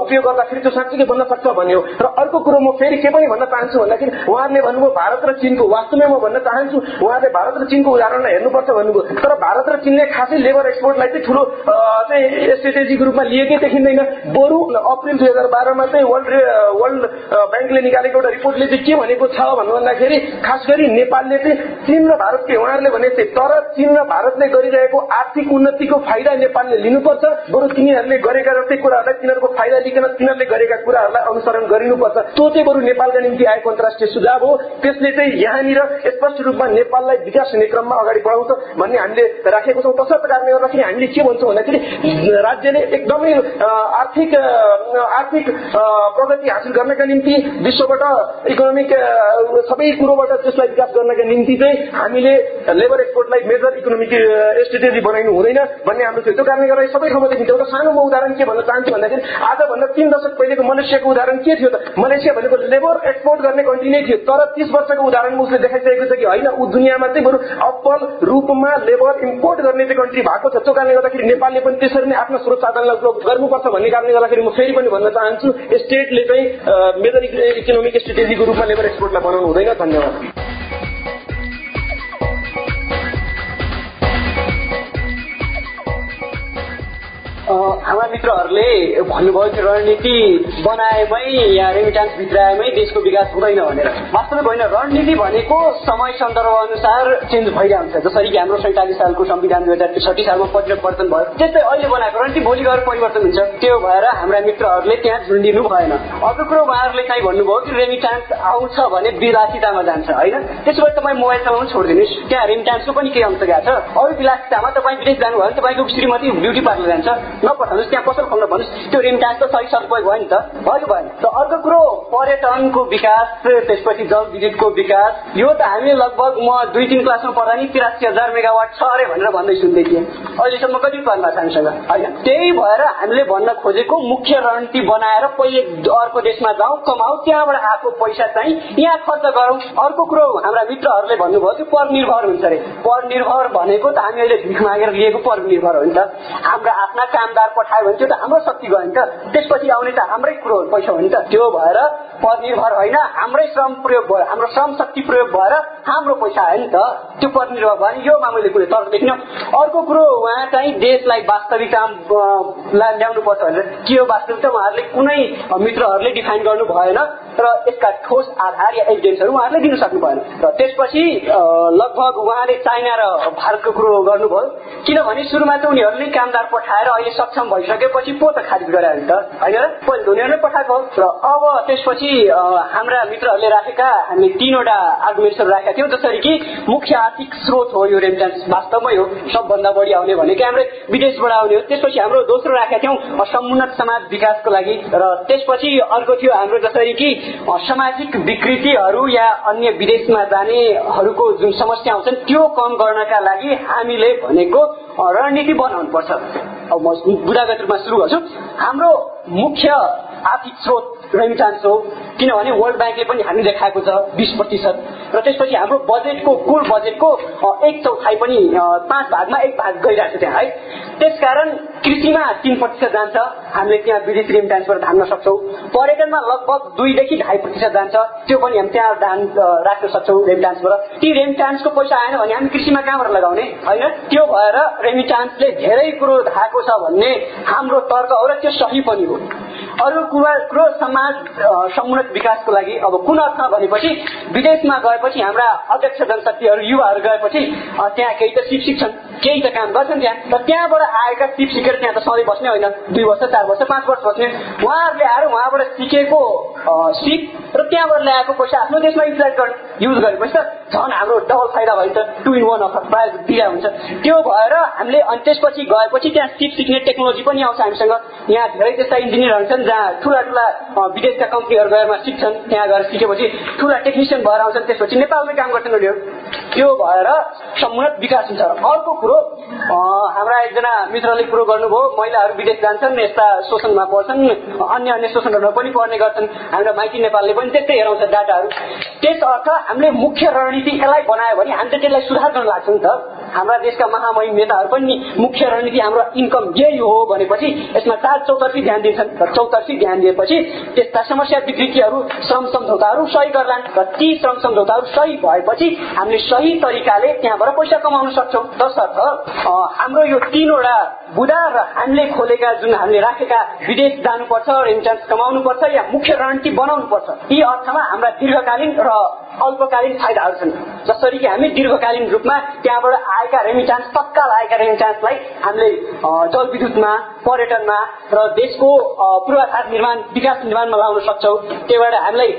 उपयोग गर्दाखेरि त्यो साँच्चीकै बन्न सक्छ भन्ने हो र अर्को कुरो म फेरि के पनि भन्न चाहन्छु भन्दाखेरि उहाँहरूले भन्नुभयो भारत र चिनको वास्तवमै म भन्न चाहन्छु। उहाँले भारत र चिनको उदाहरणलाई हेर्नुपर्छ भन्नुभयो। तर भारत र चिनले खासै लेबर एक्सपोर्टलाई चाहिँ ठुलो चाहिँ स्ट्रेटेजिक रूपमा लिएकै देखिँदैन। बरु अप्रिल दुई हजार बाह्रमा चाहिँ वर्ल्ड वर्ल्ड ब्याङ्कले निकालेको एउटा रिपोर्टले चाहिँ के भनेको छ भन्नु भन्दाखेरि खास गरी नेपालले चाहिँ चिन र भारतकै उहाँहरूले भने चाहिँ तर चिन र भारतले गरिरहेको आर्थिक उन्नतिको फाइदा नेपालले लिनुपर्छ। बरु तिनीहरूले गरेका जस्तै कुराहरूलाई तिनीहरूको फाइदा लिकन तिनीहरूले गरेका कुराहरूलाई अनुसरण गरिनुपर्छ। त्यो चाहिँ बरु नेपालका निम्ति आएको अन्तर्राष्ट्रिय सुझाव हो। त्यसले चाहिँ यहाँनिर स्पष्ट रूपमा नेपाललाई विकास हुने क्रममा अगाडि बढाउँछ भन्ने हामीले राखेको छौँ। तसर्थ कारणले गर्दाखेरि हामीले के भन्छौँ भन्दाखेरि राज्यले एकदमै आर्थिक आर्थिक प्रगति हासिल गर्नका निम्ति विश्वबाट इकोनोमिक सबै कुरोबाट त्यसलाई विकास गर्नका निम्ति चाहिँ हामीले लेबर एक्सपोर्टलाई मेजर इकोनोमिक स्ट्रेटेजी बनाइनु हुँदैन भन्ने हाम्रो थियो त्यो कारणले गर्दा सबै ठाउँमा देखिन्छ एउटा सानो म उदाहरण के भन्न चाहन्छु भन्दाखेरि आजभन्दा तिन दशक पहिलेको मलेसियाको उदाहरण के थियो त? मलेसिया भनेको लेबर एक्सपोर्ट गर्ने कन्ट्री नै थियो तर तीस वर्षको उदाहरण उसले देखाइसकेको छ कि होइन ऊ दुनियाँमा चाहिँ बरु अब्बल रूपमा लेबर इम्पोर्ट गर्ने चाहिँ कन्ट्री भएको छ। त्यो कारणले गर्दाखेरि नेपालले पनि त्यसरी नै आफ्नो स्रोत साधनलाई उपयोग गर्नुपर्छ भन्ने कारणले गर्दाखेरि म फेरि पनि भन्न चाहन्छु स्टेटले चाहिँ मेजर इकोनोमिक स्ट्रेटेजीको रूपमा लेबर एक्सपोर्टलाई बनाउनु हुँदैन। धन्यवाद। हाम्रा मित्रहरूले भन्नुभयो कि रणनीति बनाएमै या रेमिटान्स भित्राएमै देशको विकास हुँदैन भनेर। वास्तवमा होइन रणनीति भनेको समय सन्दर्भ अनुसार चेन्ज भइरहन्छ। जसरी कि हाम्रो सैतालिस सालको संविधान दुई हजार त्रिसठी सालमा परिवर्तन भयो। त्यस्तै अहिले बनाएको रणनीति भोलि गएर परिवर्तन हुन्छ। त्यो भएर हाम्रा मित्रहरूले त्यहाँ झुन्डिनु भएन। अर्को कुरो उहाँहरूले चाहिँ भन्नुभयो कि रेमिटान्स आउँछ भने विलासितामा जान्छ होइन? त्यसो भए तपाईँ मोबाइल चलाउनु छोडिदिनुहोस्। त्यहाँ रेमिटान्सको पनि केही अंश गएको छ। अरू विलासितामा तपाईँ विदेश जानुभयो भने तपाईँको श्रीमती ब्युटी पार्लर जान्छ। नपठाउनुहोस् त्यहाँ पसल खोल्न भन्नुहोस् त्यो रिमटास त सही सदुपयोग भयो नि त। भयो भएन र अर्को कुरो पर्यटनको विकास त्यसपछि जल विद्युतको विकास। यो त हामीले लगभग म दुई तिन क्लासमा पढ्दा नि तिरासी हजार मेगावाट छ अरे भनेर भन्दै सुन्दै थिएँ अहिलेसम्म कति भएको छ हामीसँग? होइन? त्यही भएर हामीले भन्न खोजेको मुख्य रणनीति बनाएर पहिले अर्को देशमा जाउँ कमाऊ त्यहाँबाट आएको पैसा चाहिँ यहाँ खर्च गरौँ। अर्को कुरो हाम्रा मित्रहरूले भन्नुभयो कि पर निर्भर हुन्छ अरे। पर निर्भर भनेको त हामी अहिले भिख मागेर लिएको पर निर्भर हो नि त। हाम्रा आफ्ना काम कामदार पठायो भने त्यो त हाम्रो शक्ति गयो नि त। त्यसपछि आउने त हाम्रै कुरो पैसा हो नि त। त्यो भएर परनिर्भर होइन हाम्रै श्रम प्रयोग भयो हाम्रो श्रम शक्ति प्रयोग भएर हाम्रो पैसा आयो नि त। त्यो परनिर्भर भयो भने योमा मैले कुरो तर देखिन। अर्को कुरो उहाँ चाहिँ देशलाई वास्तविकता ल्याउनु पर्छ भनेर। के हो वास्तविकता? उहाँहरूले कुनै मित्रहरूले डिफाइन गर्नु भएन। र यसका ठोस आधार या एभिडेन्सहरू उहाँहरूले दिन सक्नु भएन र त्यसपछि लगभग उहाँले चाइना र भारतको कुरो गर्नुभयो। किनभने सुरुमा त उनीहरूले कामदार पठाएर अहिले सक्षम भइसकेपछि पो त खारिज गरे नि त? होइन? पहिले उनीहरूले पठाएको। र अब त्यसपछि हाम्रा मित्रहरूले राखेका हामीले तीनवटा आर्गुमेन्ट्सहरू राखेका थियौँ जसरी कि मुख्य आर्थिक स्रोत हो यो रेमिटेन्स वास्तवमै हो सबभन्दा बढी आउने भनेको हाम्रै विदेशबाट आउने हो। त्यसपछि हाम्रो दोस्रो राखेका थियौँ समुन्नत समाज विकासको लागि। र त्यसपछि अर्को थियो हाम्रो जसरी कि सामाजिक विकृतिहरू या अन्य विदेशमा जानेहरूको जुन समस्या आउँछन् त्यो कम गर्नका लागि हामीले भनेको रणनीति बनाउनु पर्छ अब म बुढागत रूपमा सुरु गर्छु। हाम्रो मुख्य आर्थिक स्रोत रेमिटान्स हो किनभने वर्ल्ड ब्याङ्कले पनि हामी देखाएको छ बिस प्रतिशत। र त्यसपछि हाम्रो बजेटको कुल बजेटको एक चौथाइ पनि पाँच भागमा एक भाग गइरहेको छ त्यहाँ है। त्यसकारण कृषिमा तीन प्रतिशत जान्छ। हामीले त्यहाँ विदेशी रेमिटान्सबाट धान्न सक्छौँ। पर्यटनमा लगभग दुईदेखि ढाई प्रतिशत जान्छ। त्यो पनि हामी त्यहाँ धान राख्न सक्छौँ रेमिटान्सबाट ती रेमिटान्सको पैसा आएन भने हामी कृषिमा कहाँबाट लगाउने होइन? त्यो भएर रेमिटान्सले धेरै कुरो धाएको छ भन्ने हाम्रो तर्क हो र त्यो सही पनि हो। अरू कुरा कुरो समाज समुन्नत विकासको लागि अब कुन अर्थ भनेपछि विदेशमा गएपछि हाम्रा अध्यक्ष जनशक्तिहरू युवाहरू गएपछि त्यहाँ केही त सिप सिक्छन् केही त काम गर्छन् त्यहाँ। र त्यहाँबाट आएका सिप सिकेर त्यहाँ त सधैँ बस्ने होइन। दुई वर्ष चार वर्ष पाँच वर्ष बस्ने। उहाँहरूले आएर उहाँबाट सिकेको सिप र त्यहाँबाट ल्याएको पैसा आफ्नो देशमा युटिलाइज गर्ने युज गरेपछि त झन् हाम्रो डबल फाइदा भइन्छ टु इन वान अफर प्रायः दिया हुन्छ। त्यो भएर हामीले अनि त्यसपछि गएपछि त्यहाँ सिप सिक्ने टेक्नोलोजी पनि आउँछ हामीसँग। यहाँ धेरै त्यस्ता इन्जिनियरहरू छन् जहाँ ठुला ठुला विदेशका कम्पनीहरू गएर सिक्छन्। त्यहाँ गएर सिकेपछि ठुला टेक्निसियन भएर आउँछन्। त्यसपछि नेपालमै काम गर्छन् उनीहरू। त्यो भएर समुन्नत विकास हुन्छ। अर्को कुरो। हाम्रा एकजना मित्रले कुरो गर्नुभयो महिलाहरू विदेश जान्छन् यस्ता शोषणमा पर्छन् अन्य अन्य शोषणहरूमा पनि पर्ने गर्छन्। हाम्रो माइती नेपालले पनि त्यस्तै हेराउँछ डाटाहरू। त्यस अर्थ हामीले मुख्य रणनीति यसलाई बनायो भने हामी त त्यसलाई सुधार गर्न लाग्छौँ नि त। हाम्रा देशका महामहिम नेताहरू पनि मुख्य रणनीति हाम्रो इन्कम यही हो भनेपछि यसमा चार चौतर्फी ध्यान दिन्छन् र चौतर्फी ध्यान दिएपछि त्यस्ता समस्या विकृतिहरू श्रम सम्झौताहरू सही गर्लान् र ती श्रम सम्झौताहरू सही भएपछि हामीले सही तरिकाले त्यहाँबाट पैसा कमाउन सक्छौँ। तसर्थ हाम्रो यो तीनवटा बुधा र हामीले खोलेका जुन हामीले राखेका विदेश जानुपर्छ रेमिटान्स कमाउनुपर्छ या मुख्य रणनीति बनाउनु पर्छ यी अर्थमा हाम्रा दीर्घकालीन र अल्पकालीन फाइदाहरू छन्। जसरी कि हामी दीर्घकालीन रूपमा त्यहाँबाट आएका रेमिटान्स तत्काल आएका रेमिटान्सलाई हामीले जलविद्युतमा पर्यटनमा र देशको पूर्वाधार निर्माण विकास निर्माणमा लाउन सक्छौँ। त्यहीबाट हामीलाई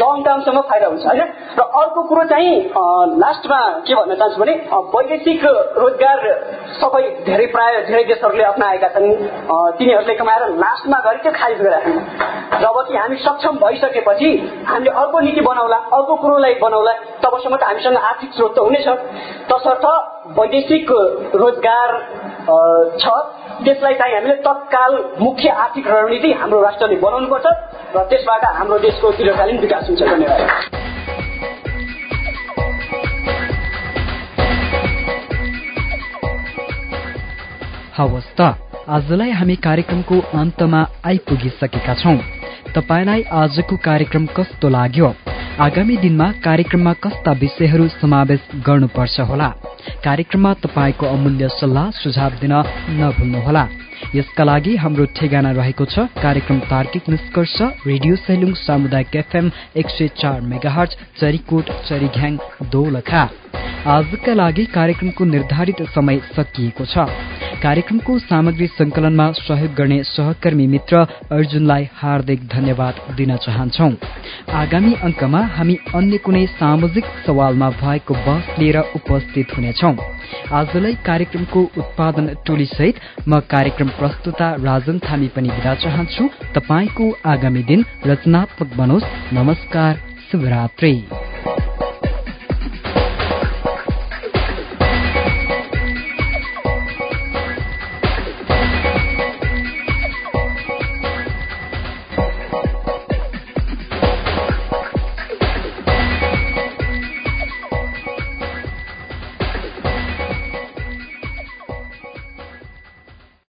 लङ टर्मसम्म फाइदा हुन्छ होइन? र अर्को कुरो चाहिँ लास्टमा के भन्न चाहन्छु भने वैदेशिक रोजगार सबै धेरै प्राय धेरै देशहरूले अप्नाएका छन्। तिनीहरूले कमाएर लास्टमा गरी त्यो खारिज गरिरहेका जबकि हामी सक्षम भइसकेपछि हामीले अर्को नीति बनाउला अर्को कुरोलाई बनाउला तबसम्म त हामीसँग आर्थिक स्रोत त हुनेछ। तसर्थ वैदेशिक रोजगार छ। त्यसलाई चाहिँ हामीले तत्काल मुख्य आर्थिक रणनीति हाम्रो राष्ट्रले बनाउनुपर्छ र त्यसबाट हाम्रो देशको दीर्घकालीन विकास हुन्छ। धन्यवाद। हवस् त आजलाई हामी कार्यक्रमको अन्तमा आइपुगिसकेका छौँ। तपाईँलाई आजको कार्यक्रम कस्तो लाग्यो? आगामी दिनमा कार्यक्रममा कस्ता विषयहरू समावेश गर्नुपर्छ होला? कार्यक्रममा तपाईँको अमूल्य सल्लाह सुझाव दिन नभुल्नुहोला। यसका लागि हाम्रो ठेगाना रहेको छ। कार्यक्रम तार्किक निष्कर्ष रेडियो सैलुङ सामुदायिक एफएम एक सय चार मेगाहट चरीकोट चरीघ्याङ दोलखा। आजका लागि कार्यक्रमको निर्धारित समय सकिएको छ। कार्यक्रमको सामग्री संकलनमा सहयोग गर्ने सहकर्मी मित्र अर्जुनलाई हार्दिक धन्यवाद दिन चाहन्छौ। आगामी अङ्कमा हामी अन्य कुनै सामाजिक सवालमा भएको बस लिएर उपस्थित हुनेछौ। आजलाई कार्यक्रमको उत्पादन टोलीसहित म कार्यक्रम प्रस्तुता राजन थामी पनि विदा चाहन्छु। तपाईँको आगामी दिन रचनात्मक बनोस्। नमस्कार शुभरात्री।